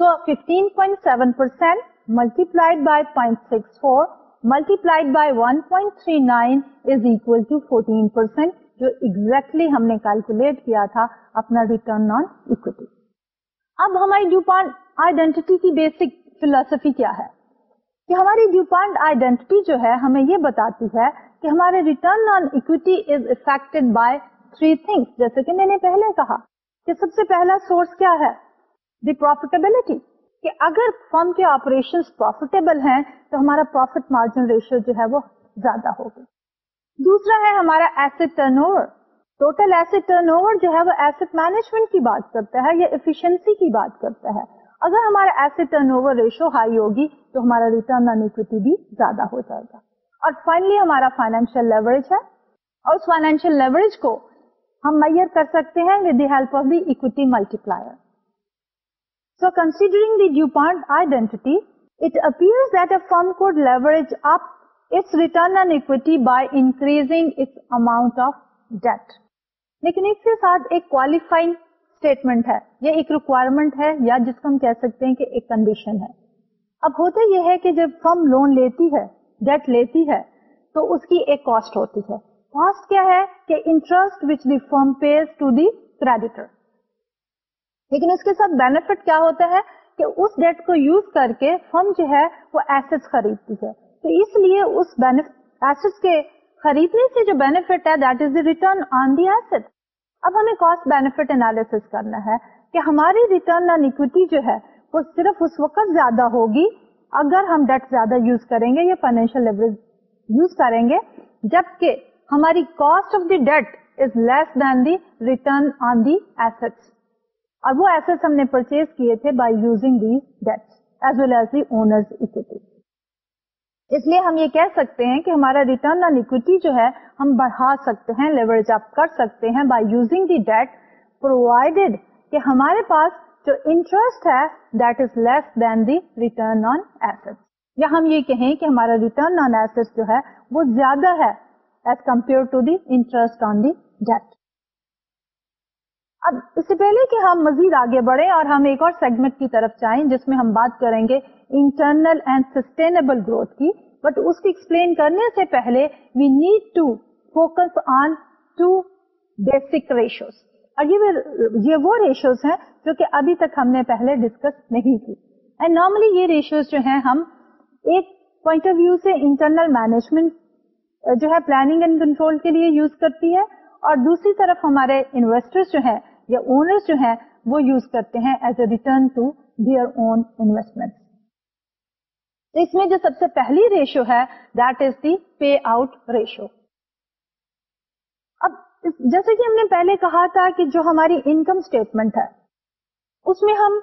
so 15.7 percent multiplied by 0.64 multiplied by 1.39 is equal to 14 percent جو ایگزیکٹلی ہم نے کیلکولیٹ کیا تھا اپنا ریٹرن آن اکوٹی اب ہماری ڈیوپان آئیڈینٹی کی بیسک فلسفی کیا ہے کہ ہماری ڈیوپانٹ آئیڈینٹی جو ہے ہمیں یہ بتاتی ہے کہ ہمارے return on equity is affected by three things جیسے کہ میں نے پہلے کہا کہ سب سے پہلا سورس کیا ہے؟ دی پروفیٹیبلٹی کہ اگر فرم کے آپریشن پروفیٹیبل ہیں، تو ہمارا پروفیٹ مارجن ریشیو جو ہے وہ زیادہ ہوگا۔ دوسرا ہے ہمارا asset turnover total asset turnover جو ہے وہ ایسٹ مینجمنٹ کی بات کرتا ہے یا ایفیشنسی کی بات کرتا ہے۔ اگر ہمارا asset turn over ratio high ہوگی، تو ہمارا ریٹرن آن اکویٹی بھی زیادہ ہو جائے گا۔ اور فائنلی ہمارا فائنینشیل لیوریج ہے۔ اور اس فائنینشیل لیوریج کو ہم میئر کر سکتے ہیں with the help of the equity multiplier so considering the DuPont identity it appear that a firm could leverage up its return on equity by increasing its amount of debt لیکن اس کے ساتھ ایک کوالیفائنگ اسٹیٹمنٹ ہے۔ یا ایک ریکوائرمنٹ ہے یا جس کو ہم کہہ سکتے ہیں کہ ایک کنڈیشن ہے۔ اب ہوتا یہ ہے کہ جب فرم لون لیتی ہے ڈیٹ لیتی ہے، تو اس کی ایک کاسٹ ہوتی ہے۔ کاسٹ کیا ہے؟ کہ interest which the firm pays to the creditor لیکن اس کے ساتھ بینیفٹ کیا ہوتا ہے؟ کہ اس ڈیٹ کو یوز کر کے فرم جو ہے، وہ ایسٹ خریدتی ہے۔ تو اس لیے اس ایسٹ کے خریدنے سے جو بینیفٹ ہے that is the return on the asset اب ہمیں کاسٹ بینیفٹ انالیس کرنا ہے کہ ہماری ریٹرن آن اکویٹی جو ہے، وہ صرف اس وقت زیادہ ہوگی اگر ہم ڈیٹ زیادہ یوز کریں گے یا فائنینشیل لیوریج یوز کریں گے، جبکہ ہماری cost of the debt is less than the return on the asset اور وہ ایسٹ ہم نے پرچیز کیے تھے by using the debt as well as the owners equity اس لیے ہم یہ کہہ سکتے ہیں کہ ہمارا ریٹرن آن اکویٹی جو ہے، ہم بڑھا سکتے ہیں لیوریج اپ کر سکتے ہیں by using the debt provided کہ ہمارے پاس جو انٹرسٹ ہے that is less than the return on asset یا ہم یہ کہیں کہ ہمارا ریٹرن آن ایسٹ جو ہے وہ زیادہ ہے as compare to the interest on the debt اب اس سے پہلے کہ ہم مزید آگے بڑھیں اور ہم ایک اور سیگمنٹ کی طرف جائیں جس میں ہم بات کریں گے انٹرنل اینڈ سسٹینیبل گروتھ کی. بٹ اس کی ایکسپلین کرنے سے پہلے we need to focus on two basic ratios اور یہ وہ ریشوز ہیں جو کہ ابھی تک ہم نے پہلے ڈسکس نہیں کی۔ اینڈ نارملی یہ ریشیوز جو ہیں ہم ایک پوائنٹ آف ویو سے انٹرنل مینجمنٹ جو ہے پلاننگ اینڈ کنٹرول کے لیے یوز کرتی ہے اور دوسری طرف ہمارے انویسٹر جو ہیں یا اونر جو ہیں وہ یوز کرتے ہیں as a return to their own investment اس میں جو سب سے پہلی ریشو ہے that is the payout ratio جیسے کہ ہم نے پہلے کہا تھا کہ جو ہماری انکم اسٹیٹمنٹ ہے، اس میں ہم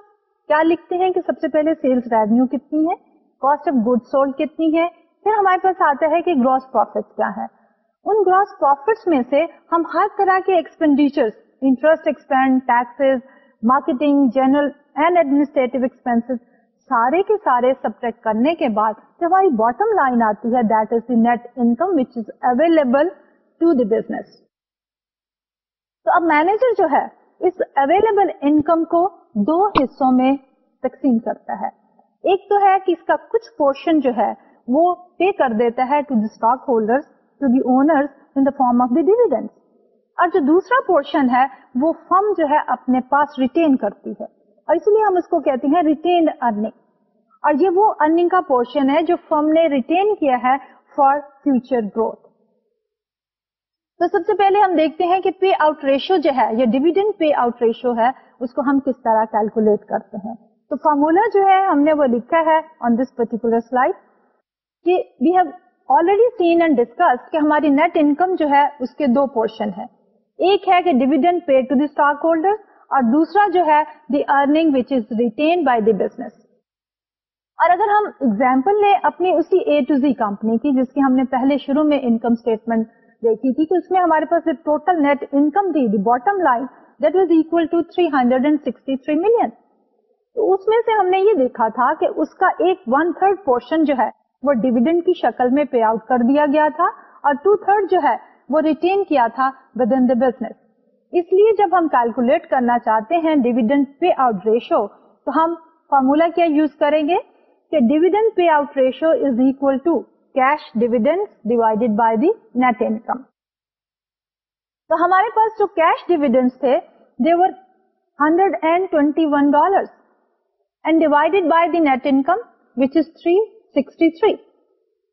کیا لکھتے ہیں کہ سب سے پہلے سیلس ریونیو کتنی ہے کاسٹ آف گڈ سولڈ کتنی ہے، پھر ہمارے پاس آتا ہے کہ گروس پروفٹ کیا ہے ان گروس پروفٹ میں سے ہم ہر طرح کے expenditure interest expend taxes marketing general and administrative expense سارے کے سارے سبٹیکٹ کرنے کے بعد جب ہماری باٹم لائن آتی ہے that is the net income which is available to the business تو اب مینیجر جو ہے اس اویلیبل انکم کو دو حصوں میں تقسیم کرتا ہے۔ ایک تو ہے کہ اس کا کچھ پورشن جو ہے وہ پے کر دیتا ہے to the stockholder to the owner in the form of the dividend اور جو دوسرا پورشن ہے وہ فرم جو ہے اپنے پاس ریٹین کرتی ہے۔ اور اس لیے ہم اس کو کہتے ہیں ریٹین ارننگ اور یہ وہ ارننگ کا پورشن ہے جو فرم نے ریٹین کیا ہے فار فیوچر گروتھ تو سب سے پہلے ہم دیکھتے ہیں کہ پے آؤٹ ریشو جو ہے، یا ڈیویڈنڈ پے آؤٹ ریشو ہے، اس کو ہم کس طرح کیلکولیٹ کرتے ہیں؟ تو فارمولا جو ہے، ہم نے وہ لکھا ہے آن دس پرٹیکولر سلائڈ کہ we have already seen and discuss کہ ہماری نیٹ انکم جو ہے، اس کے دو پورشن ہے ایک ہے کہ dividend pay to the stockholder اور دوسرا جو ہے the earning which is retain by the business اور اگر ہم اگزامپل لیں اپنی اسی اے ٹو زی کمپنی کی، جس کی ہم نے پہلے شروع میں انکم اسٹیٹمنٹ دیکھی تھی جی کہ اس میں ہمارے پاس ٹوٹل نیٹ انکم تھی bottom line that was equal to three hundred and sixty three million تو اس میں سے ہم نے یہ دیکھا تھا کہ اس کا ایک ون تھرڈ پورشن جو ہے، وہ ڈیویڈنڈ کی شکل میں پے آؤٹ کر دیا گیا تھا اور ٹو تھرڈ جو ہے، وہ ریٹین کیا تھا ود ان دا بزنس اس لیے جب ہم کیلکولیٹ کرنا چاہتے ہیں ڈیویڈنڈ پے آؤٹ ریشو تو ہم فارمولا کیا یوز کریں گے کہ dividend payout ratio is equal to cash dividend divided by the net income تو ہمارے پاس جو کیش ڈیویڈنڈ تھے دیور hundred and twenty one dollar and divided by the net income which is three 63.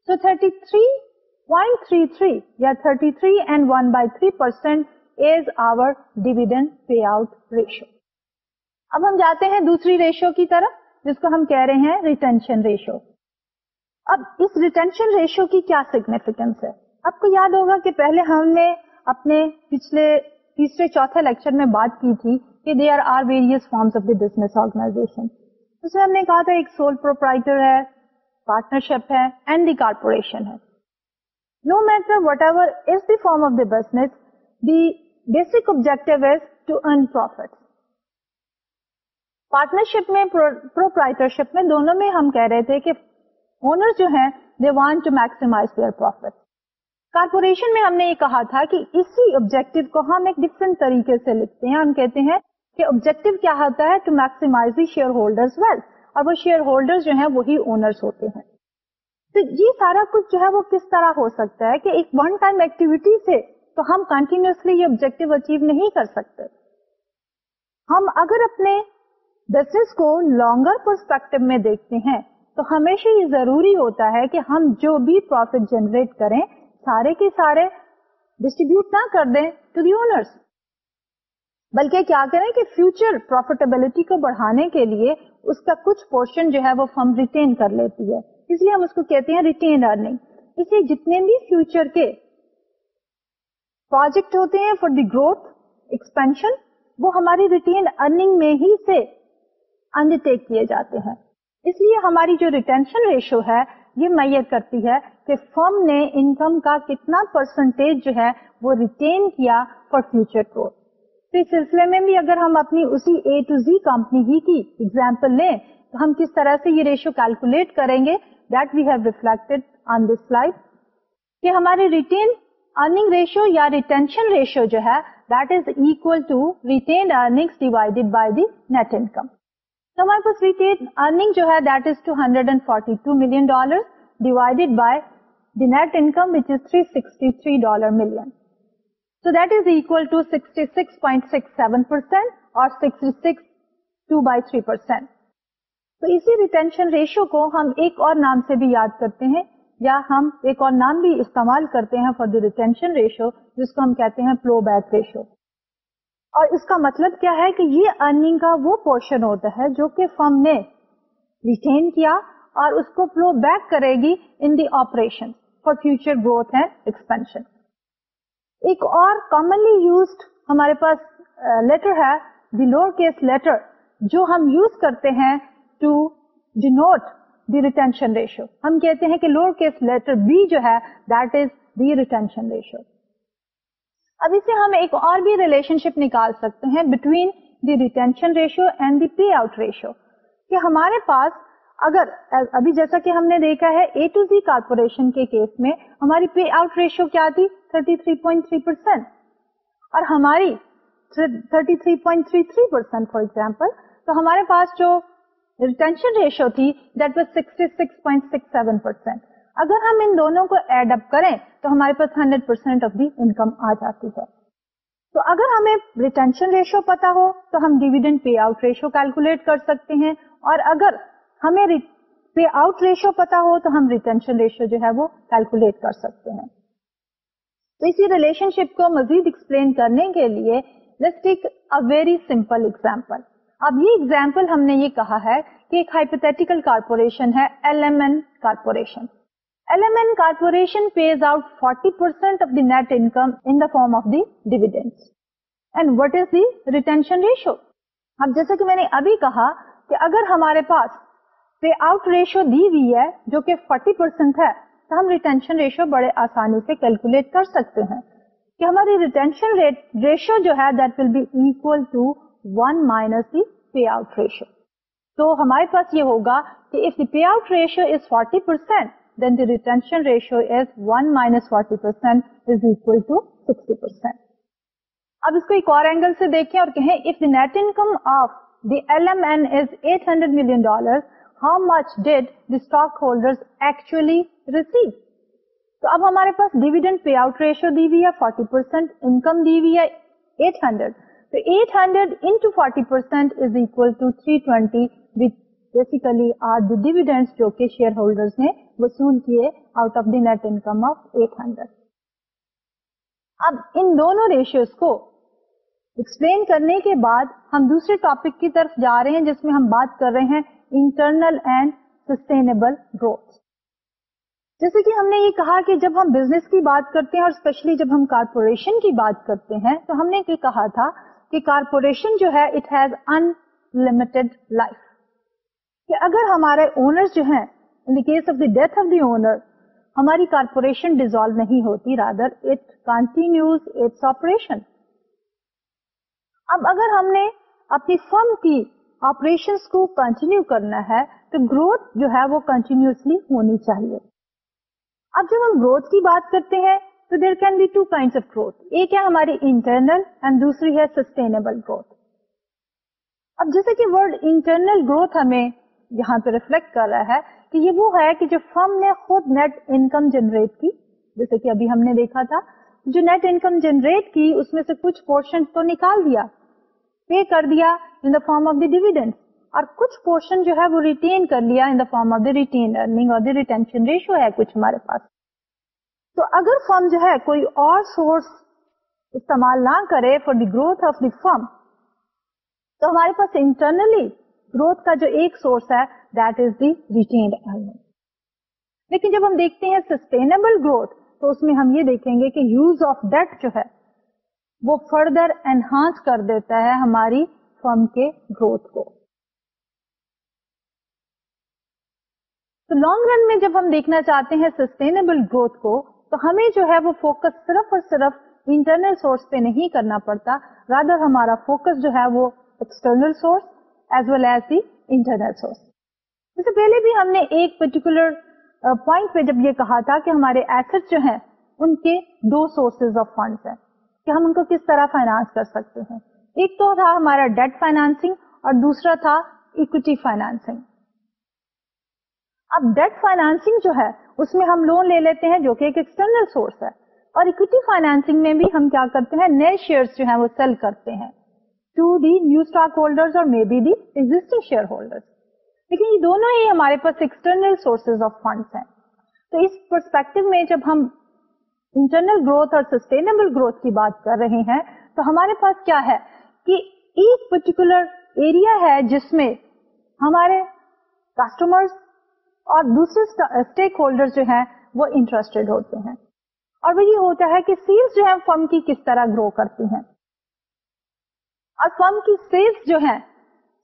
So 33.33 یا 33 and 1 by 3 percent is our dividend payout ratio. اب ہم جاتے ہیں دوسری ریشو کی طرف، جس کو ہم کہہ رہے ہیں ریٹینشن ریشو اب اس ریٹینشن ریشو کی کیا سگنیفیکینس ہے؟ آپ کو یاد ہوگا کہ پہلے ہم نے اپنے پچھلے تیسرے چوتھے لیکچر میں بات کی تھی کہ they are are various forms of the business organization اس میں ہم نے کہا تھا ایک سول پروپرائٹر ہے پارٹنرشپ ہے اینڈ دی کارپوریشن ہے۔ No matter whatever is the form of the business the basic objective is to earn profit partnership میں پروپرائٹرشپ میں دونوں میں ہم کہہ رہے تھے کہ اونر جو ہیں they want to maximize their profit corporation میں ہم نے یہ کہا تھا کہ اسی آبجیکٹو کو ہم ایک ڈفرنٹ طریقے سے لکھتے ہیں. ہم کہتے ہیں کہ آبجیکٹو کیا ہوتا ہے؟ To maximize the shareholder wealth اور وہ شیئر ہولڈر جو ہیں، وہی اونرس ہوتے ہیں. تو یہ سارا کچھ جو ہے وہ کس طرح ہو سکتا ہے کہ ایک ون ٹائم ایکٹیویٹی سے تو ہم کنٹینیوسلی یہ آبجیکٹو اچیو نہیں کر سکتے. ہم اگر اپنے بزنس کو لانگر پرسپیکٹو میں دیکھتے ہیں تو ہمیشہ یہ ضروری ہوتا ہے کہ ہم جو بھی پروفیٹ جنریٹ کریں، سارے کے سارے ڈسٹریبیوٹ نہ کر دیں ٹو دی اونرس بلکہ کیا کریں کہ فیوچر پروفیٹیبلٹی کو بڑھانے کے لیے اس کا کچھ پورشن جو ہے وہ فم ریٹین کر لیتی ہے۔ اس لیے ہم اس کو کہتے ہیں ریٹین ارننگ اسے جتنے بھی فیوچر کے پروجیکٹ ہوتے ہیں فار دی گروتھ ایکسپینشن وہ ہماری ریٹین ارننگ میں ہی سے انڈر ٹیک کیے جاتے ہیں۔ اس لیے ہماری جو ریٹینشن ریشو ہے، یہ میئر کرتی ہے کہ فرم نے انکم کا کتنا پرسنٹیج جو ہے وہ ریٹین کیا فار فیوچر گروتھ تو اس سلسلے میں بھی اگر ہم اپنی اسی اے ٹو زی کمپنی ہی کی ایگزامپل لیں، تو ہم کس طرح سے یہ ریشو کیلکولیٹ کریں گے؟ That we have reflected on this slide کہ ہمارے ریٹین ارننگ ریشو یا ریٹینشن ریشو جو ہے that is equal to retain earning divided by the net income تو ہمارے پاس ریٹین ارننگ جو ہے that is two hundred and forty two million dollar divided by the net income which is three sixty three dollar million So that is equal to 66.67% اور 66 by 3%. تو اسی ریٹینشن ریشو کو ہم ایک اور نام سے بھی یاد کرتے ہیں یا ہم ایک اور نام بھی استعمال کرتے ہیں فار دی ریٹینشن ریشو جس کو ہم کہتے ہیں فلو بیک ریشو اور اس کا مطلب کیا ہے کہ یہ ارننگ کا وہ پورشن ہوتا ہے جو کہ فرم نے ریٹین کیا اور اس کو فلو بیک کرے گی in the operation for future growth and expansion ایک اور کامنلی یوزڈ ہمارے پاس لیٹر ہے دی لوور کیس لیٹر جو ہم یوز کرتے ہیں to denote the retention ratio ہم کہتے ہیں کہ لوور کیس لیٹر بی جو ہے that is the retention ratio اب اسے ہم ایک اور بھی ریلیشن شپ نکال سکتے ہیں between the retention ratio and the payout ratio کہ ہمارے پاس اگر ابھی جیسا کہ ہم نے دیکھا ہے اے ٹو زی کارپوریشن کے کیس میں ہماری پے آؤٹ ریشو کیا تھی؟ 33.3 پرسینٹ اور ہماری 33.33 پرسینٹ فار ایگزامپل تو ہمارے پاس جو ریٹینشن ریشو تھی دیٹ واز 66.67 پرسینٹ اگر ہم ان دونوں کو ایڈ اپ کریں تو ہمارے پاس 100 پرسینٹ آف دی انکم آ جاتی ہے۔ تو اگر ہمیں ریٹینشن ریشو پتا ہو تو ہم dividend payout ratio calculate کر سکتے ہیں۔ اور اگر ہمیں پے آؤٹ ریشو پتا ہو تو ہم ریٹینشن ریشو جو ہے وہ کیلکولیٹ کر سکتے ہیں۔ تو اسی ریلیشن شپ کو مزید ایکسپلین کرنے کے لیے ویری سمپل ایگزامپل اب یہ ایگزامپل ہم نے یہ کہا ہے کہ ایک ہائپوتھیٹیکل کارپوریشن ہے L M N corporation L M N corporation pays out forty percent of the net income in the form of the dividend and what is the retention ratio اب جیسے کہ میں نے ابھی کہا کہ اگر ہمارے پاس پے آؤٹ ریشو دی ہوئی ہے جو کہ 40 پرسینٹ ہے، تو ہم ریٹینشن ریشو بڑے آسانی سے کیلکولیٹ کر سکتے ہیں کہ ہماری ریٹینشن ریشو جو ہے that will be equal to one minus the payout ratio تو ہمارے پاس یہ ہوگا کہ if the payout ratio is 40 percent then the retention ratio is one minus forty percent is equal to sixty percent اب اس کو ایک اور اینگل سے دیکھیں اور کہیں if the net income of the L M N is eight hundred million dollar how much did the stockholder actually receive تو اب ہمارے پاس ڈیویڈنڈ پے آؤٹ ریشیو دی ہوئی ہے فورٹی پرسینٹ انکم دی ہوئی ہے ایٹ ہنڈریڈ تو eight hundred into forty percent is equal to three twenty basically are the dividend جو کہ شیئر ہولڈر نے وصول کیے out of the net income of eight hundred اب ان دونوں ریشیوز کو ایکسپلین کرنے کے بعد ہم دوسرے ٹاپک کی طرف جا رہے ہیں جس میں ہم بات کر رہے ہیں انٹرنل اینڈ سسٹینیبل گروتھ جیسے کہ ہم نے یہ کہا کہ جب ہم بزنس کی بات کرتے ہیں اور اسپیشلی جب ہم کارپوریشن کی بات کرتے ہیں تو ہم نے یہ کہا تھا کہ کارپوریشن جو ہے it has unlimited life کہ اگر ہمارے اونر جو ہیں in case of the death of the owner ہماری کارپوریشن ڈیزالو نہیں ہوتی rather it continues its operation اب اگر ہم نے اپنی فرم کی آپریشن کو کنٹینیو کرنا ہے، تو گروتھ جو ہے وہ کنٹینیوسلی ہونی چاہیے. اب جب ہم گروتھ کی بات کرتے ہیں، تو there can be two kind of growth ایک ہے ہماری انٹرنل اینڈ دوسری ہے سسٹینیبل گروتھ اب جیسے کہ ورڈ انٹرنل گروتھ ہمیں یہاں پہ ریفلیکٹ کر رہا ہے کہ یہ وہ ہے کہ جو فرم نے خود نیٹ انکم جنریٹ کی، جیسے کہ ابھی ہم نے دیکھا تھا، جو نیٹ انکم جنریٹ کی، اس میں سے کچھ پورشن تو نکال دیا پے کر دیا in the form of the dividend اور کچھ پورشن جو ہے وہ ریٹین کر لیا in the form of the retain earning اور دی ریٹینشن ریشو ہے کچھ ہمارے پاس۔ تو اگر فرم جو ہے کوئی اور سورس استعمال نہ کرے for the growth of the firm تو ہمارے پاس انٹرنلی گروتھ کا جو ایک سورس ہے that is the retained earning لیکن جب ہم دیکھتے ہیں سسٹینیبل گروتھ تو اس میں ہم یہ دیکھیں گے کہ یوز آف ڈیٹ جو ہے، وہ فردر انہانس کر دیتا ہے ہماری فرم کے گروتھ کو. تو لانگ رن میں جب ہم دیکھنا چاہتے ہیں سسٹینیبل گروتھ کو، تو ہمیں جو ہے وہ فوکس صرف اور صرف انٹرنل سورس پہ نہیں کرنا پڑتا. رادر ہمارا فوکس جو ہے وہ external source as well as the internal source جیسے پہلے بھی ہم نے ایک پرٹیکولر پوائنٹ uh, پہ جب یہ کہا تھا کہ ہمارے ایسٹ جو ہیں، ان کے دو سورسز آف فنڈس ہیں کہ ہم ان کو کس طرح فائنانس کر سکتے ہیں۔ ایک تو تھا ہمارا ڈیٹ فائنانسنگ اور دوسرا تھا اکوٹی فائنانسنگ اب ڈیٹ فائنانسنگ جو ہے، اس میں ہم لون لے لیتے ہیں جو کہ ایک ایکسٹرنل سورس ہے۔ اور اکوٹی فائنانسنگ میں بھی ہم کیا کرتے ہیں، نئے شیئر جو ہیں وہ سیل کرتے ہیں۔ To the new stockholder اور may be the existing shareholder لیکن یہ دونوں ہی ہمارے پاس ایکسٹرنل سورسز آف فنڈس ہیں تو اس پرسپیکٹو میں جب ہم انٹرنل گروتھ اور سسٹینیبل گروتھ کی بات کر رہے ہیں تو ہمارے پاس کیا ہے کہ ایک پرٹیکولر ایریا ہے جس میں ہمارے کسٹمرس اور دوسرے اسٹیک ہولڈر جو ہیں وہ انٹرسٹیڈ ہوتے ہیں اور وہ یہ ہوتا ہے کہ سیلس جو ہے فرم کی کس طرح گرو کرتی ہیں اور فرم کی سیلس جو ہے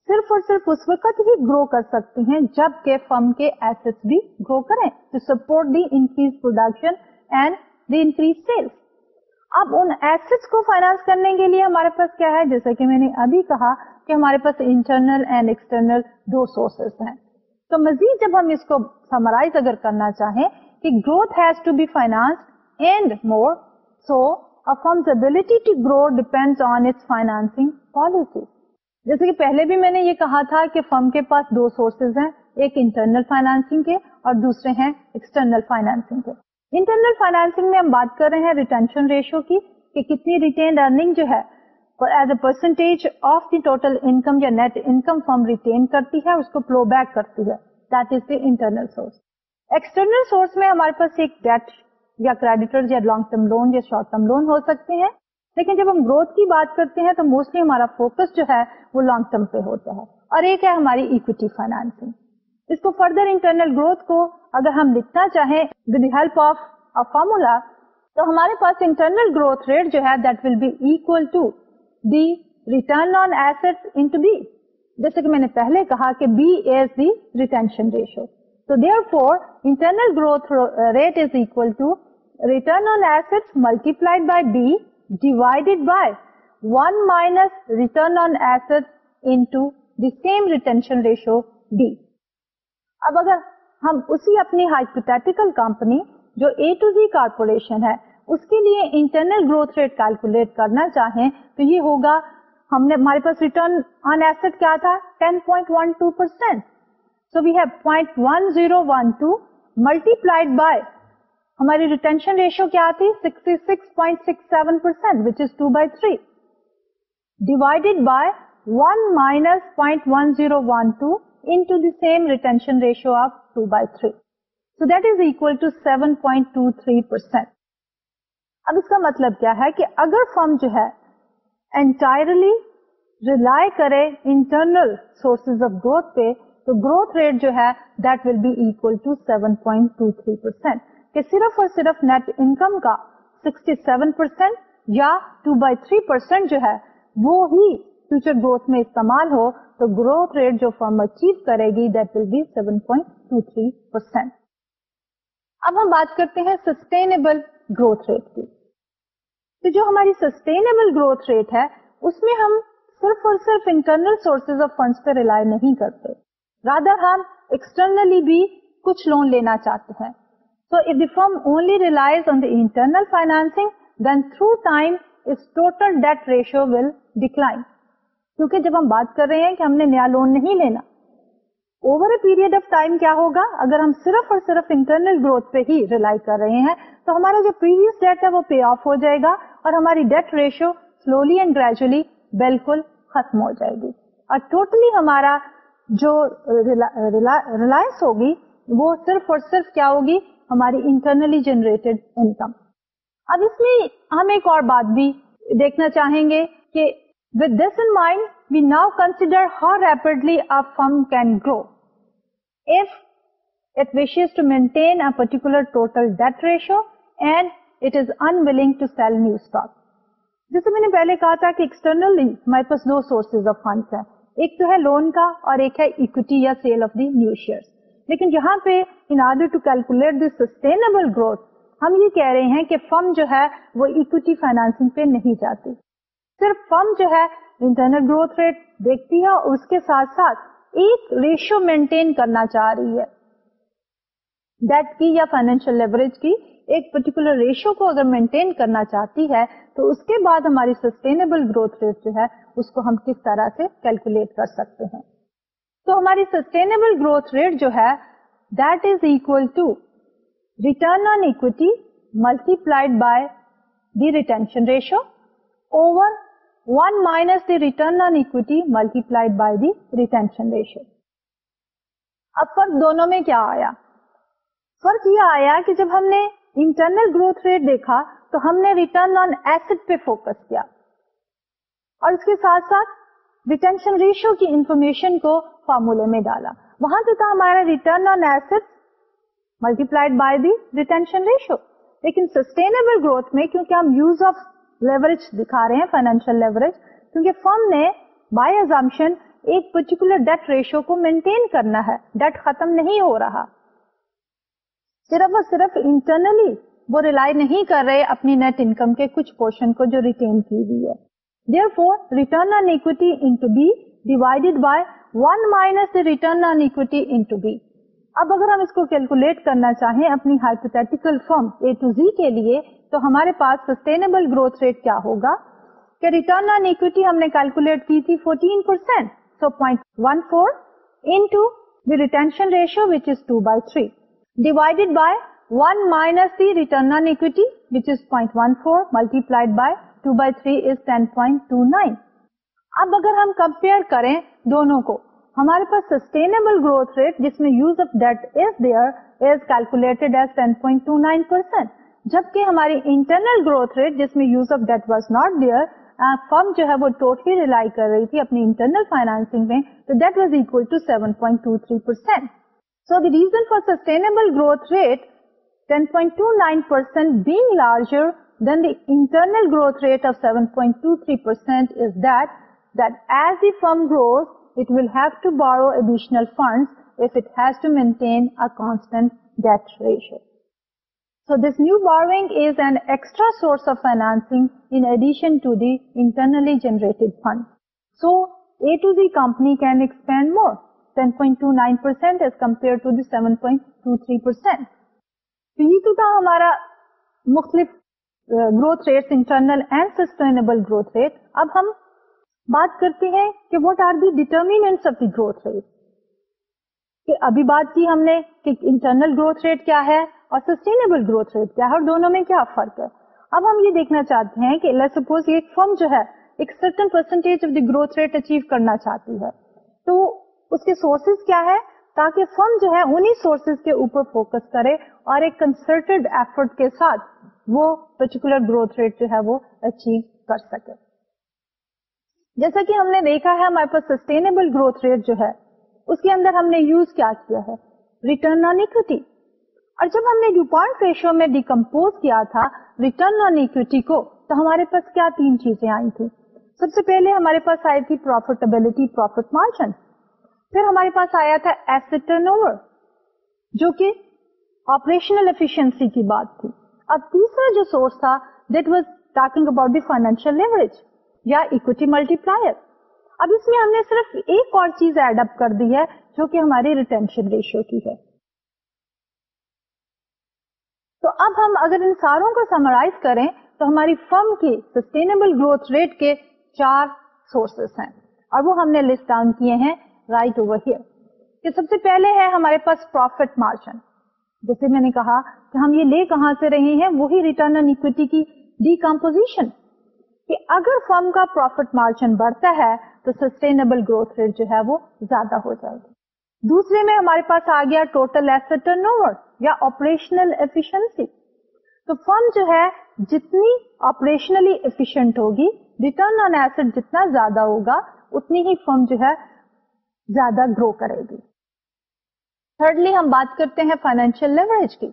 صرف اور صرف اس وقت ہی گرو کر سکتی ہیں جبکہ فرم کے ایسٹ بھی گرو کریں to support the increase production and the increase sales اب ان ایسٹ کو فائنانس کرنے کے لیے ہمارے پاس کیا ہے؟ جیسا کہ میں نے ابھی کہا کہ ہمارے پاس انٹرنل اینڈ ایکسٹرنل دو سورسز ہیں۔ تو مزید جب ہم اس کو سمرائز اگر کرنا چاہیں کہ growth has to be finance and more so firms ability to grow depend on its financing policy جیسے کہ پہلے بھی میں نے یہ کہا تھا کہ فرم کے پاس دو سورسز ہیں، ایک انٹرنل فائنانسنگ کے اور دوسرے ہیں ایکسٹرنل فائنانسنگ کے۔ انٹرنل فائنانسنگ میں ہم بات کر رہے ہیں ریٹینشن ریشو کی کہ کتنی ریٹینڈ ارننگ جو ہے as a percentage of the total income یا نیٹ انکم فرم ریٹین کرتی ہے، اس کو فلو بیک کرتی ہے۔ That is the internal source external source میں ہمارے پاس ایک ڈیٹ یا کریڈیٹر یا لانگ ٹرم لون یا شارٹ ٹرم لون ہو سکتے ہیں۔ لیکن جب ہم گروتھ کی بات کرتے ہیں تو موسٹلی ہمارا فوکس جو ہے وہ لانگ ٹرم پہ ہوتا ہے۔ اور ایک ہے ہماری اکوٹی فائنانسنگ اس کو فردر انٹرنل گروتھ کو اگر ہم لکھنا چاہیں with the help of formula تو ہمارے پاس انٹرنل گروتھ ریٹ جو ہے that will be equal to the return on asset into b جیسے کہ میں نے پہلے کہا کہ b is the retention ratio تو therefore internal growth rate is equal to return on asset multiplied by b divided by one minus return on asset into the same retention ratio d اب اگر ہم اسی اپنی ہائپوتھیٹیکل کمپنی جو اے ٹو زی کارپوریشن ہے، اس کے لیے انٹرنل گروتھ ریٹ کیلکولیٹ کرنا چاہیں، تو یہ ہوگا، ہم نے، ہمارے پاس ریٹرن آن ایسٹ کیا تھا؟ 10.12 percent so we have point one zero one two multiplied by ہماری ریٹینشن ریشو کیا تھی 66.67 percent which is two by three divided by one minus point one zero one two into the same retention ratio of 2 by 3. So that is equal to 7.23%. اب اس کا مطلب کیا ہے کہ اگر فرم جو ہے انٹائرلی ریلائی کرے انٹرنل سورسز آف گروتھ پہ، تو گروتھ ریٹ جو ہے that will be equal to seven point two three percent کہ صرف اور صرف نیٹ انکم کا سکسٹی سیون پرسینٹ یا ٹو بائی تھری پرسینٹ جو ہے، وہ ہی فیوچر گروتھ میں استعمال ہو، تو گروتھ ریٹ جو فرم اچیو کرے گی that will be seven point two three percent اب ہم بات کرتے ہیں سسٹینیبل گروتھ ریٹ کی۔ تو جو ہماری سسٹینیبل گروتھ ریٹ ہے، اس میں ہم صرف اور صرف انٹرنل سورسز آف فنڈس پہ ریلائی نہیں کرتے۔ رادر ہم ایکسٹرنلی بھی کچھ لون لینا چاہتے ہیں۔ So if the firm only relies on the internal financing then through time us total debt ratio will decline کیونکہ جب ہم بات کر رہے ہیں کہ ہم نے نیا لون نہیں لینا over a period of time کیا ہوگا اگر ہم صرف اور صرف انٹرنل گروتھ پہ ہی ریلائی کر رہے ہیں تو ہمارا جو پریویس ڈیٹ ہے وہ پے آف ہو جائے گا اور ہماری debt ratio slowly and gradually بالکل ختم ہو جائے گی اور ٹوٹلی ہمارا جو ریلائنس ہوگی وہ صرف اور صرف کیا ہوگی ہماری انٹرنلی جنریٹڈ انکم اب اس میں ہم ایک اور بات بھی دیکھنا چاہیں گے کہ with this in mind we now consider how rapidly a firm can grow if it wishes to maintain a particular total debt ratio and it is unwilling to sell new stock جیسے میں نے پہلے کہا تھا کہ ایکسٹرنل ہمارے پاس دو سورسز آف فنڈس ہیں۔ ایک تو ہے لون کا اور ایک ہے اکوٹی یا sale of the new share لیکن یہاں پہ in order to calculate the sustainable growth ہم یہ کہہ رہے ہیں کہ فرم جو ہے وہ اکوٹی فائنانسنگ پہ نہیں جاتی صرف فرم جو ہے انٹرنل گروتھ ریٹ دیکھتی ہے اور اس کے ساتھ ساتھ ایک ریشو مینٹین کرنا چاہ رہی ہے۔ ڈیٹ کی یا فائنینشیل لیوریج کی ایک پرٹیکولر ریشو کو اگر مینٹین کرنا چاہتی ہے تو اس کے بعد ہماری سسٹینیبل گروتھ ریٹ جو ہے اس کو ہم کس طرح سے کیلکولیٹ کر سکتے ہیں۔ تو ہماری سسٹینیبل گروتھ ریٹ جو ہے that is equal to return on equity multiplied by the retention ratio over one minus the return on equity multiplied by the retention ratio اب فرق دونوں میں کیا آیا؟ فرق یہ آیا کہ جب ہم نے انٹرنل گروتھ ریٹ دیکھا تو ہم نے ریٹرن آن ایسٹ پہ فوکس کیا اور اس کے ساتھ ساتھ ریٹینشن ریشو کی انفارمیشن کو فارمولے میں ڈالا۔ وہاں سے تھا ہمارا return on asset multiplied by the retention ratio لیکن سسٹینیبل گروتھ میں کیونکہ ہم یوز آف لیوریج دکھا رہے ہیں فائنینشیل لیوریج کیونکہ فرم نے بائی ایزامشن ایک پرٹیکولر ڈیٹ ریشو کو مینٹین کرنا ہے۔ ڈیٹ ختم نہیں ہو رہا۔ صرف اور صرف انٹرنلی وہ ریلائی نہیں کر رہے اپنی نیٹ انکم کے کچھ پورشن کو جو ریٹین کی ہوئی ہے۔ For return on equity into b divided by one minus return on equity into b اب اگر ہم اس کو کیلکولیٹ کرنا چاہیں اپنی hypothetical firm A to Z کے لیے، تو ہمارے پاس سسٹینیبل گروتھ ریٹ کیا ہوگا؟ کہ ریٹرن آن اکوٹی ہم نے کیلکولیٹ کی تھی fourteen percent so point one four into the retention ratio which is two by three divided by one minus the return on equity which is point one four multiplied by two by three is ten point two nine اب اگر ہم کمپیئر کریں دونوں کو۔ ہمارے پاس سسٹینیبل گروتھ ریٹ جس میں use of debt is there is calculated as ten point two nine percent جبکہ ہماری انٹرنل گروتھ ریٹ جس میں use of debt was not there firm جو ہے وہ ٹوٹلی ریلائی کر رہی تھی اپنی انٹرنل فائنانسنگ میں، تو that was equal to seven point two three percent So the reason for sustainable growth rate 10.29% being larger than the internal growth rate of 7.23% is that that as the firm grows, it will have to borrow additional funds if it has to maintain a constant debt ratio. So this new borrowing is an extra source of financing in addition to the internally generated fund. So A to Z company can expand more. 10.29% as compared to the 7.23%. تو یہ تو تھا ہمارا مختلف growth rate internal and sustainable growth rate اب ہم بات کرتے ہیں کہ what are the determinants of the growth rate کہ ابھی بات کی ہم نے کہ انٹرنل گروتھ ریٹ کیا ہے اور سسٹینیبل گروتھ ریٹ کیا ہے اور دونوں میں کیا فرق ہے؟ اب ہم یہ دیکھنا چاہتے ہیں کہ سپوز ایک فرم جو ہے ایک certain percentage of the growth rate achieve کرنا چاہتی ہے۔ تو اس کے سورسز کیا ہے؟ تاکہ فرم جو ہے انہی سورسز کے اوپر فوکس کرے اور ایک کنسرٹڈ ایفرٹ کے ساتھ وہ پرٹیکولر گروتھ ریٹ جو ہے وہ اچیو کر سکے۔ جیسا کہ ہم نے دیکھا ہے ہمارے پاس سسٹینیبل گروتھ ریٹ جو ہے، اس کے اندر ہم نے یوز کیا کیا ہے؟ ریٹرن آن اکوٹی اور جب ہم نے ڈیپارٹ ریشو میں ڈیکمپوز کیا تھا ریٹرن آن اکوٹی کو، تو ہمارے پاس کیا تین چیزیں آئی تھی سب سے پہلے ہمارے پاس آئی تھی پروفیٹیبلٹی پروفیٹ مارجن پھر ہمارے پاس آیا تھا ایسٹ ٹرن اوور جو کہ آپریشنل ایفیشنسی کی بات تھی۔ اب تیسرا جو سورس تھا that was talking about the financial leverage یا اکوٹی ملٹی پلائر اب اس میں ہم نے صرف ایک اور چیز ایڈ اپ کر دی ہے جو کہ ہماری ریٹینشن ریشیو کی ہے۔ تو اب ہم اگر ان ساروں کو سمرائز کریں تو ہماری فرم کی سسٹینیبل گروتھ ریٹ کے چار سورسز ہیں۔ اور وہ ہم نے لسٹ ڈاؤن کیے ہیں رائٹ اوور ہیئر کہ سب سے پہلے ہے ہمارے پاس پروفٹ مارجن جیسے میں نے کہا کہ ہم یہ لے کہاں سے رہے ہیں، وہی ریٹرن آن اکویٹی کی ڈیکمپوزیشن کہ اگر فرم کا پروفٹ مارجن بڑھتا ہے تو سسٹینیبل گروتھ ریٹ جو ہے وہ زیادہ ہو جائے گی۔ دوسرے میں ہمارے پاس آ گیا ٹوٹل ایسٹ ٹرن اوور یا آپریشنل ایفیشنسی تو فرم جو ہے جتنی آپریشنلی ایفیشنٹ ہوگی ریٹرن آن ایسٹ جتنا زیادہ ہوگا، اتنی ہی فرم جو ہے زیادہ گرو کرے گی۔ تھرڈلی ہم بات کرتے ہیں فائنینشیل لیوریج کی۔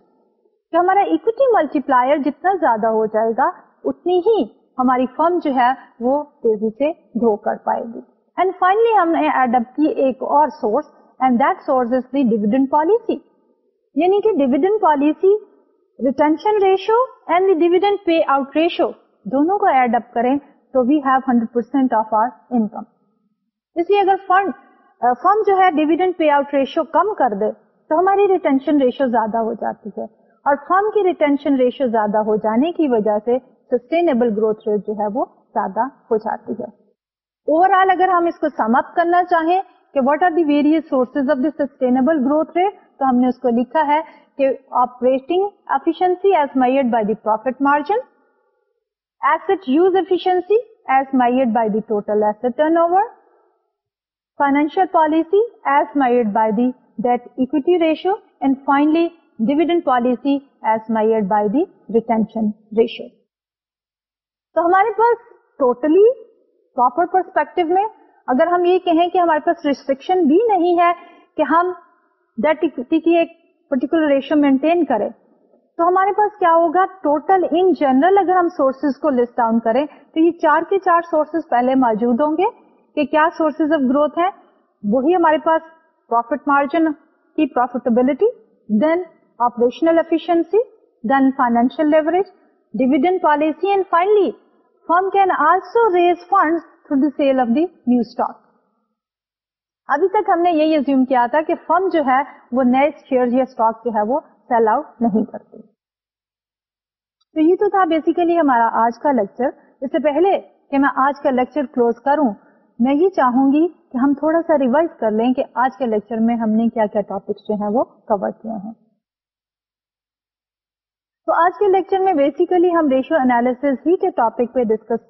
کہ ہمارا اکوٹی ملٹی پلائر جتنا زیادہ ہو جائے گا، اتنی ہی ہماری فرم جو ہے وہ تیزی سے گرو کر پائے گی۔ اینڈ فائنلی ہم نے ایڈ اپ کی ایک اور source and that source is the dividend policy یعنی کہ dividend policy retention ratio and the dividend payout ratio دونوں کو ایڈ اپ کریں تو we have hundred percent of our income اس لیے اگر فنڈ فرم uh, جو ہے ڈیویڈنڈ پے آؤٹ ریشو کم کر دے تو ہماری ریٹینشن ریشو زیادہ ہو جاتی ہے۔ اور فرم کی ریٹینشن ریشو زیادہ ہو جانے کی وجہ سے سسٹینیبل گروتھ ریٹ جو ہے وہ زیادہ ہو جاتی ہے اوور آل اگر ہم اس کو سم اپ کرنا چاہیں کہ what are the various sources of the sustainable growth rate تو ہم نے اس کو لکھا ہے کہ operating efficiency as measured by the profit margin asset use efficiency as measured by the total asset turnover financial policy as measured by the debt equity ratio and finally dividend policy as measured by the retention ratio. تو ہمارے پاس ٹوٹلی پراپر پرسپیکٹو میں اگر ہم یہ کہیں کہ ہمارے پاس ریسٹرکشن بھی نہیں ہے کہ ہم ڈیٹ اکوٹی کی ایک پرٹیکولر ریشو مینٹین کریں، تو ہمارے پاس کیا ہوگا؟ ٹوٹل ان جنرل اگر ہم سورسز کو لسٹ ڈاؤن کریں، تو یہ چار کے چار سورسز پہلے موجود ہوں گے کہ کیا سورسز آف گروتھ ہے وہی ہمارے پاس پروفٹ مارجن کی profitability then operational efficiency then financial leverage dividend policy and finally firm can also raise fund through the sale of the new stock ابھی تک ہم نے یہی ایزیوم کیا تھا کہ فرم جو ہے وہ نئے شیئر یا اسٹاک جو ہے وہ سیل آؤٹ نہیں کرتے تو یہ تو تھا بیسیکلی ہمارا آج کا لیکچر اس سے پہلے کہ میں آج کا لیکچر کلوز کروں میں یہ چاہوں گی کہ ہم تھوڑا سا ریوائز کر لیں کہ آج کے لیکچر میں ہم نے کیا کیا ٹاپکس جو ہیں وہ کور کیے ہیں تو آج کے لیکچر میں بیسیکلی ہم ریشو انالیس ہی کے ٹاپک پہ ڈسکس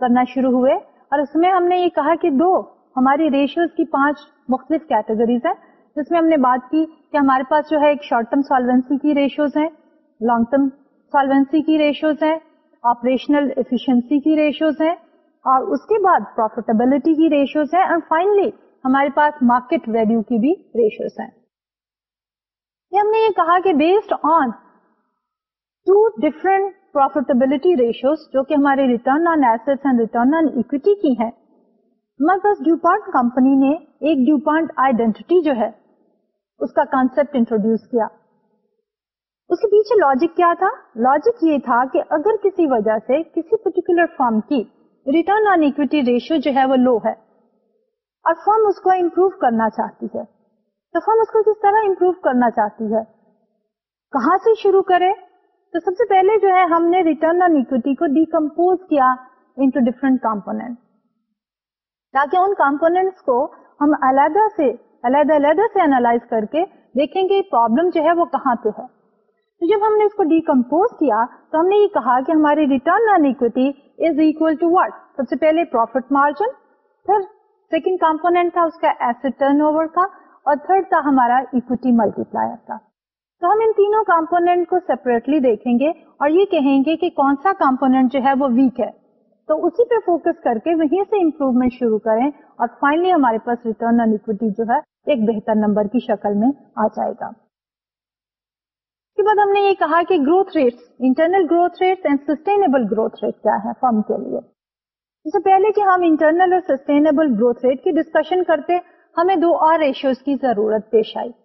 کرنا شروع ہوئے اور اس میں ہم نے یہ کہا کہ دو، ہماری ریشوز کی پانچ مختلف کیٹیگریز ہیں، جس میں ہم نے بات کی کہ ہمارے پاس جو ہے ایک شارٹ ٹرم سالوینسی کی ریشوز ہیں لانگ ٹرم سالوینسی کی ریشوز ہیں آپریشنل ایفیشنسی کی ریشوز ہیں اور اس کے بعد پروفیٹیبلٹی کی ریشوز ہیں اور فائنلی ہمارے پاس مارکیٹ ویلو کی بھی ریشوز ہیں۔ ہم نے یہ کہا کہ based on two different profitability ratios جو کہ ہمارے return on asset and return on equity کی ہیں۔ ہمارے پاس ڈیوپانٹ کمپنی نے ایک ڈیوپانٹ آئیڈینٹی جو ہے، اس کا کانسپٹ انٹروڈیوس کیا۔ اس کے پیچھے لاجک کیا تھا؟ لاجک یہ تھا کہ اگر کسی وجہ سے کسی پرٹیکولر فارم کی ریٹرن آن اکویٹی ریشیو جو ہے وہ لو ہے، اور فرم اس کو امپروو کرنا چاہتی ہے۔ تو فرم اس کو کس طرح امپروو کرنا چاہتی ہے؟ کہاں سے شروع کرے؟ تو سب سے پہلے جو ہے ہم نے ریٹرن آن اکویٹی کو ڈیکمپوز کیا انٹو ڈفرنٹ کمپونیٹ تاکہ ان کمپونیٹس کو ہم علیحدہ سے علیحدہ علیحدہ سے اینالائز کر کے دیکھیں گے پرابلم جو ہے وہ کہاں پہ ہے. تو جب ہم نے اس کو ڈیکمپوز کیا تو ہم نے یہ کہا کہ ہماری return on equity is equal to what سب سے پہلے پروفٹ مارجن پھر سیکنڈ کمپونیٹ تھا اس کا ایسٹ ٹرن اوور کا، اور تھرڈ تھا ہمارا اکوٹی ملٹی پلائر کا. تو ہم ان تینوں کمپونیٹ کو سیپریٹلی دیکھیں گے اور یہ کہیں گے کہ کون سا کمپونیٹ جو ہے وہ ویک ہے۔ تو اسی پہ فوکس کر کے وہیں سے امپروومنٹ شروع کریں اور فائنلی ہمارے پاس ریٹرن آن اکوٹی جو ہے ایک بہتر نمبر کی شکل میں آ جائے گا۔ اس کے بعد ہم نے یہ کہا کہ growth rate internal growth rate and sustainable growth rate کیا ہے فرم کے لیے۔ اس سے پہلے کہ ہم انٹرنل اور سسٹینیبل گروتھ ریٹ کی ڈسکشن کرتے، ہمیں دو اور ریشوز کی ضرورت پیش آئی۔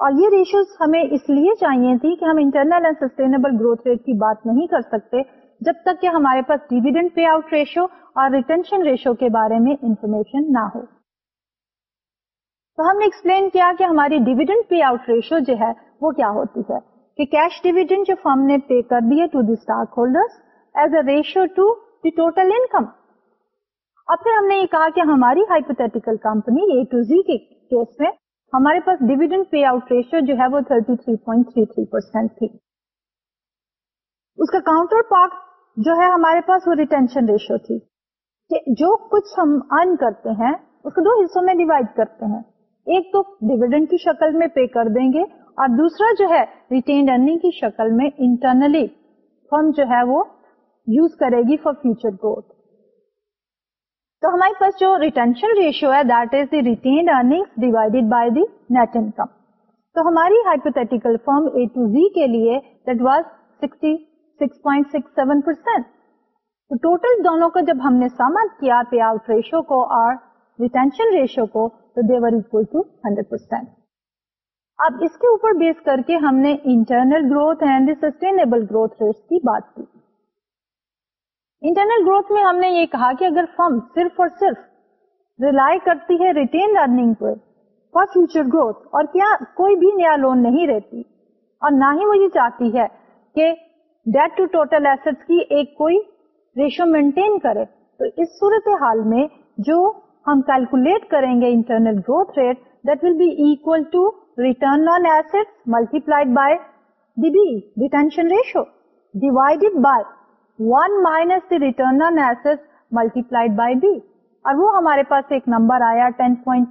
اور یہ ریشوز ہمیں اس لیے چاہیے تھی کہ ہم internal and sustainable growth rate کی بات نہیں کر سکتے جب تک کہ ہمارے پاس ڈیویڈنڈ پے آؤٹ ریشو اور ریٹینشن ریشو کے بارے میں انفارمیشن نہ ہو۔ تو ہم نے ایکسپلین کیا کہ ہماری ڈیویڈنڈ پے آؤٹ ریشو جو ہے وہ کیا ہوتی ہے کہ کیش ڈیویڈنڈ جو فرم نے پے کر دیے to the stockholder as a ratio to the total income اب پھر ہم نے یہ کہا کہ ہماری hypothetical company A to Z کے کیس میں ہمارے پاس ڈیویڈنڈ پے آؤٹ ریشیو جو ہے وہ 33.33 پرسینٹ تھی۔ اس کا کاؤنٹر پارٹ جو ہے ہمارے پاس وہ ریٹینشن ریشیو تھی کہ جو کچھ ہم ارن کرتے ہیں، اس کو دو حصوں میں ڈیوائڈ کرتے ہیں۔ ایک تو ڈیویڈنڈ کی شکل میں پے کر دیں گے اور دوسرا جو ہے ریٹینڈ ارننگ کی شکل میں انٹرنلی فرم جو ہے وہ یوز کرے گی فار فیوچر گروتھ تو ہمارے پاس جو ریٹینشن ریشیو ہے that is the retained earning divided by the net income تو ہماری hypothetical firm A to Z کے لیے that was sixty six point six seven percent total دونوں کو جب ہم نے سمت کیا پے آؤٹ ریشو کو اور ریٹینشن ریشو کو، تو they're equal to hundred percent اب اس کے اوپر بیس کر کے ہم نے internal growth and sustainable growth rate کی بات کی۔ انٹرنل گروتھ میں ہم نے یہ کہا کہ اگر فرم صرف اور صرف ریلائی کرتی ہے ریٹین ارننگ پر فار فیوچر گروتھ اور کیا کوئی بھی نیا لون نہیں رہتی، اور نہ ہی وہ یہ چاہتی ہے کہ ڈیٹ ٹو ٹوٹل ایسٹ کی ایک کوئی ریشو مینٹین کرے، تو اس صورت حال میں جو ہم کیلکولیٹ کریں گے internal growth rate that will be equal to return on asset multiplied by the b retention ratio divided by one minus the return on multiplied by b اور وہ ہمارے پاس ایک نمبر آیا ten point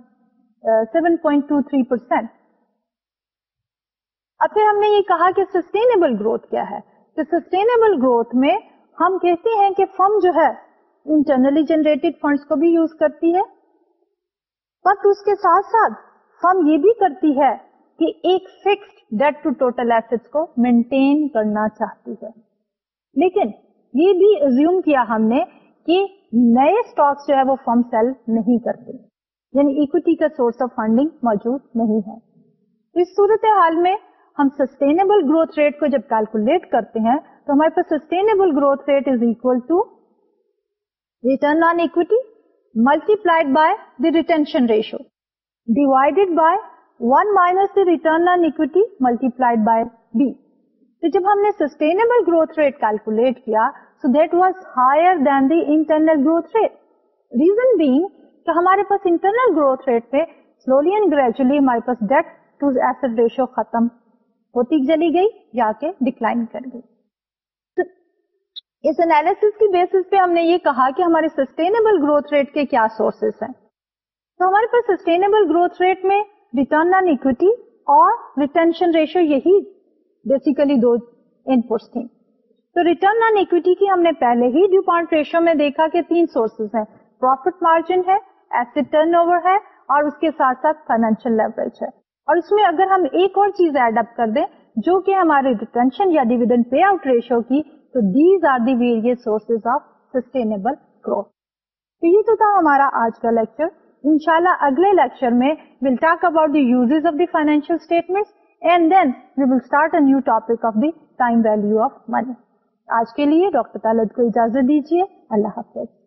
seven point two three percent اب پھر ہم نے یہ کہا کہ سسٹینیبل گروتھ کیا ہے. کہ سسٹینیبل گروتھ میں ہم کہتے ہیں کہ فرم جو ہے انٹرنلی جنریٹڈ فنڈس کو بھی یوز کرتی ہے بٹ اس کے ساتھ ساتھ فرم یہ بھی کرتی ہے کہ ایک fixed debt to total asset کو مینٹین کرنا چاہتی ہے. لیکن یہ بھی ازیوم کیا ہم نے کہ نئے اسٹاک جو ہے وہ فرم سیل نہیں کرتے۔ یعنی اکوٹی کا سورس آف فنڈنگ موجود نہیں ہے۔ اس صورت حال میں ہم سسٹینیبل گروتھ ریٹ کو جب کیلکولیٹ کرتے ہیں تو ہمارے پاس sustainable growth rate is equal to return on equity multiplied by the retention ratio divided by one minus the return on equity multiplied by B تو جب ہم نے سسٹینیبل گروتھ ریٹ کیلکولیٹ کیا so that was higher than the internal growth rate reason being کہ ہمارے پاس انٹرنل گروتھ ریٹ پہ سلولی اینڈ گریجولی ہمارے پاس ڈیٹ ٹو ایسڈ ریشو ختم ہوتی چلی گئی یا کے ڈکلائن کر گئی. اس انالیس کی بیسس پہ ہم نے یہ کہا کہ ہمارے سسٹینیبل گروتھ ریٹ کے کیا سورسز ہیں. تو ہمارے پاس سسٹینیبل گروتھ ریٹ میں ریٹرن آن اکوٹی اور ریٹینشن ریشو یہی بیسیکلی دو انپٹس تھیں. تو ریٹرن آن اکوٹی کی ہم نے پہلے ہی ڈیو پوائنٹ ریشو میں دیکھا کہ تین سورسز ہیں۔ پروفٹ مارجن ہے ایسٹ ٹرن اوور ہے اور اس کے ساتھ ساتھ فائنینشیل لیوریج ہے۔ اور اس میں اگر ہم ایک اور چیز ایڈ اپ کر دیں، جو کہ ہمارے ریٹینشن یا ڈیویڈنڈ پے آؤٹ ریشو کی، تو these are the various sources of sustainable growth تو یہ تو تھا ہمارا آج کا لیکچر انشاءاللہ اگلے لیکچر میں will talk about the uses of the financial statement and then we will start a new topic of the time value of money آج کے لیے ڈاکٹر طالب کو اجازت دیجیے۔ اللہ حافظ۔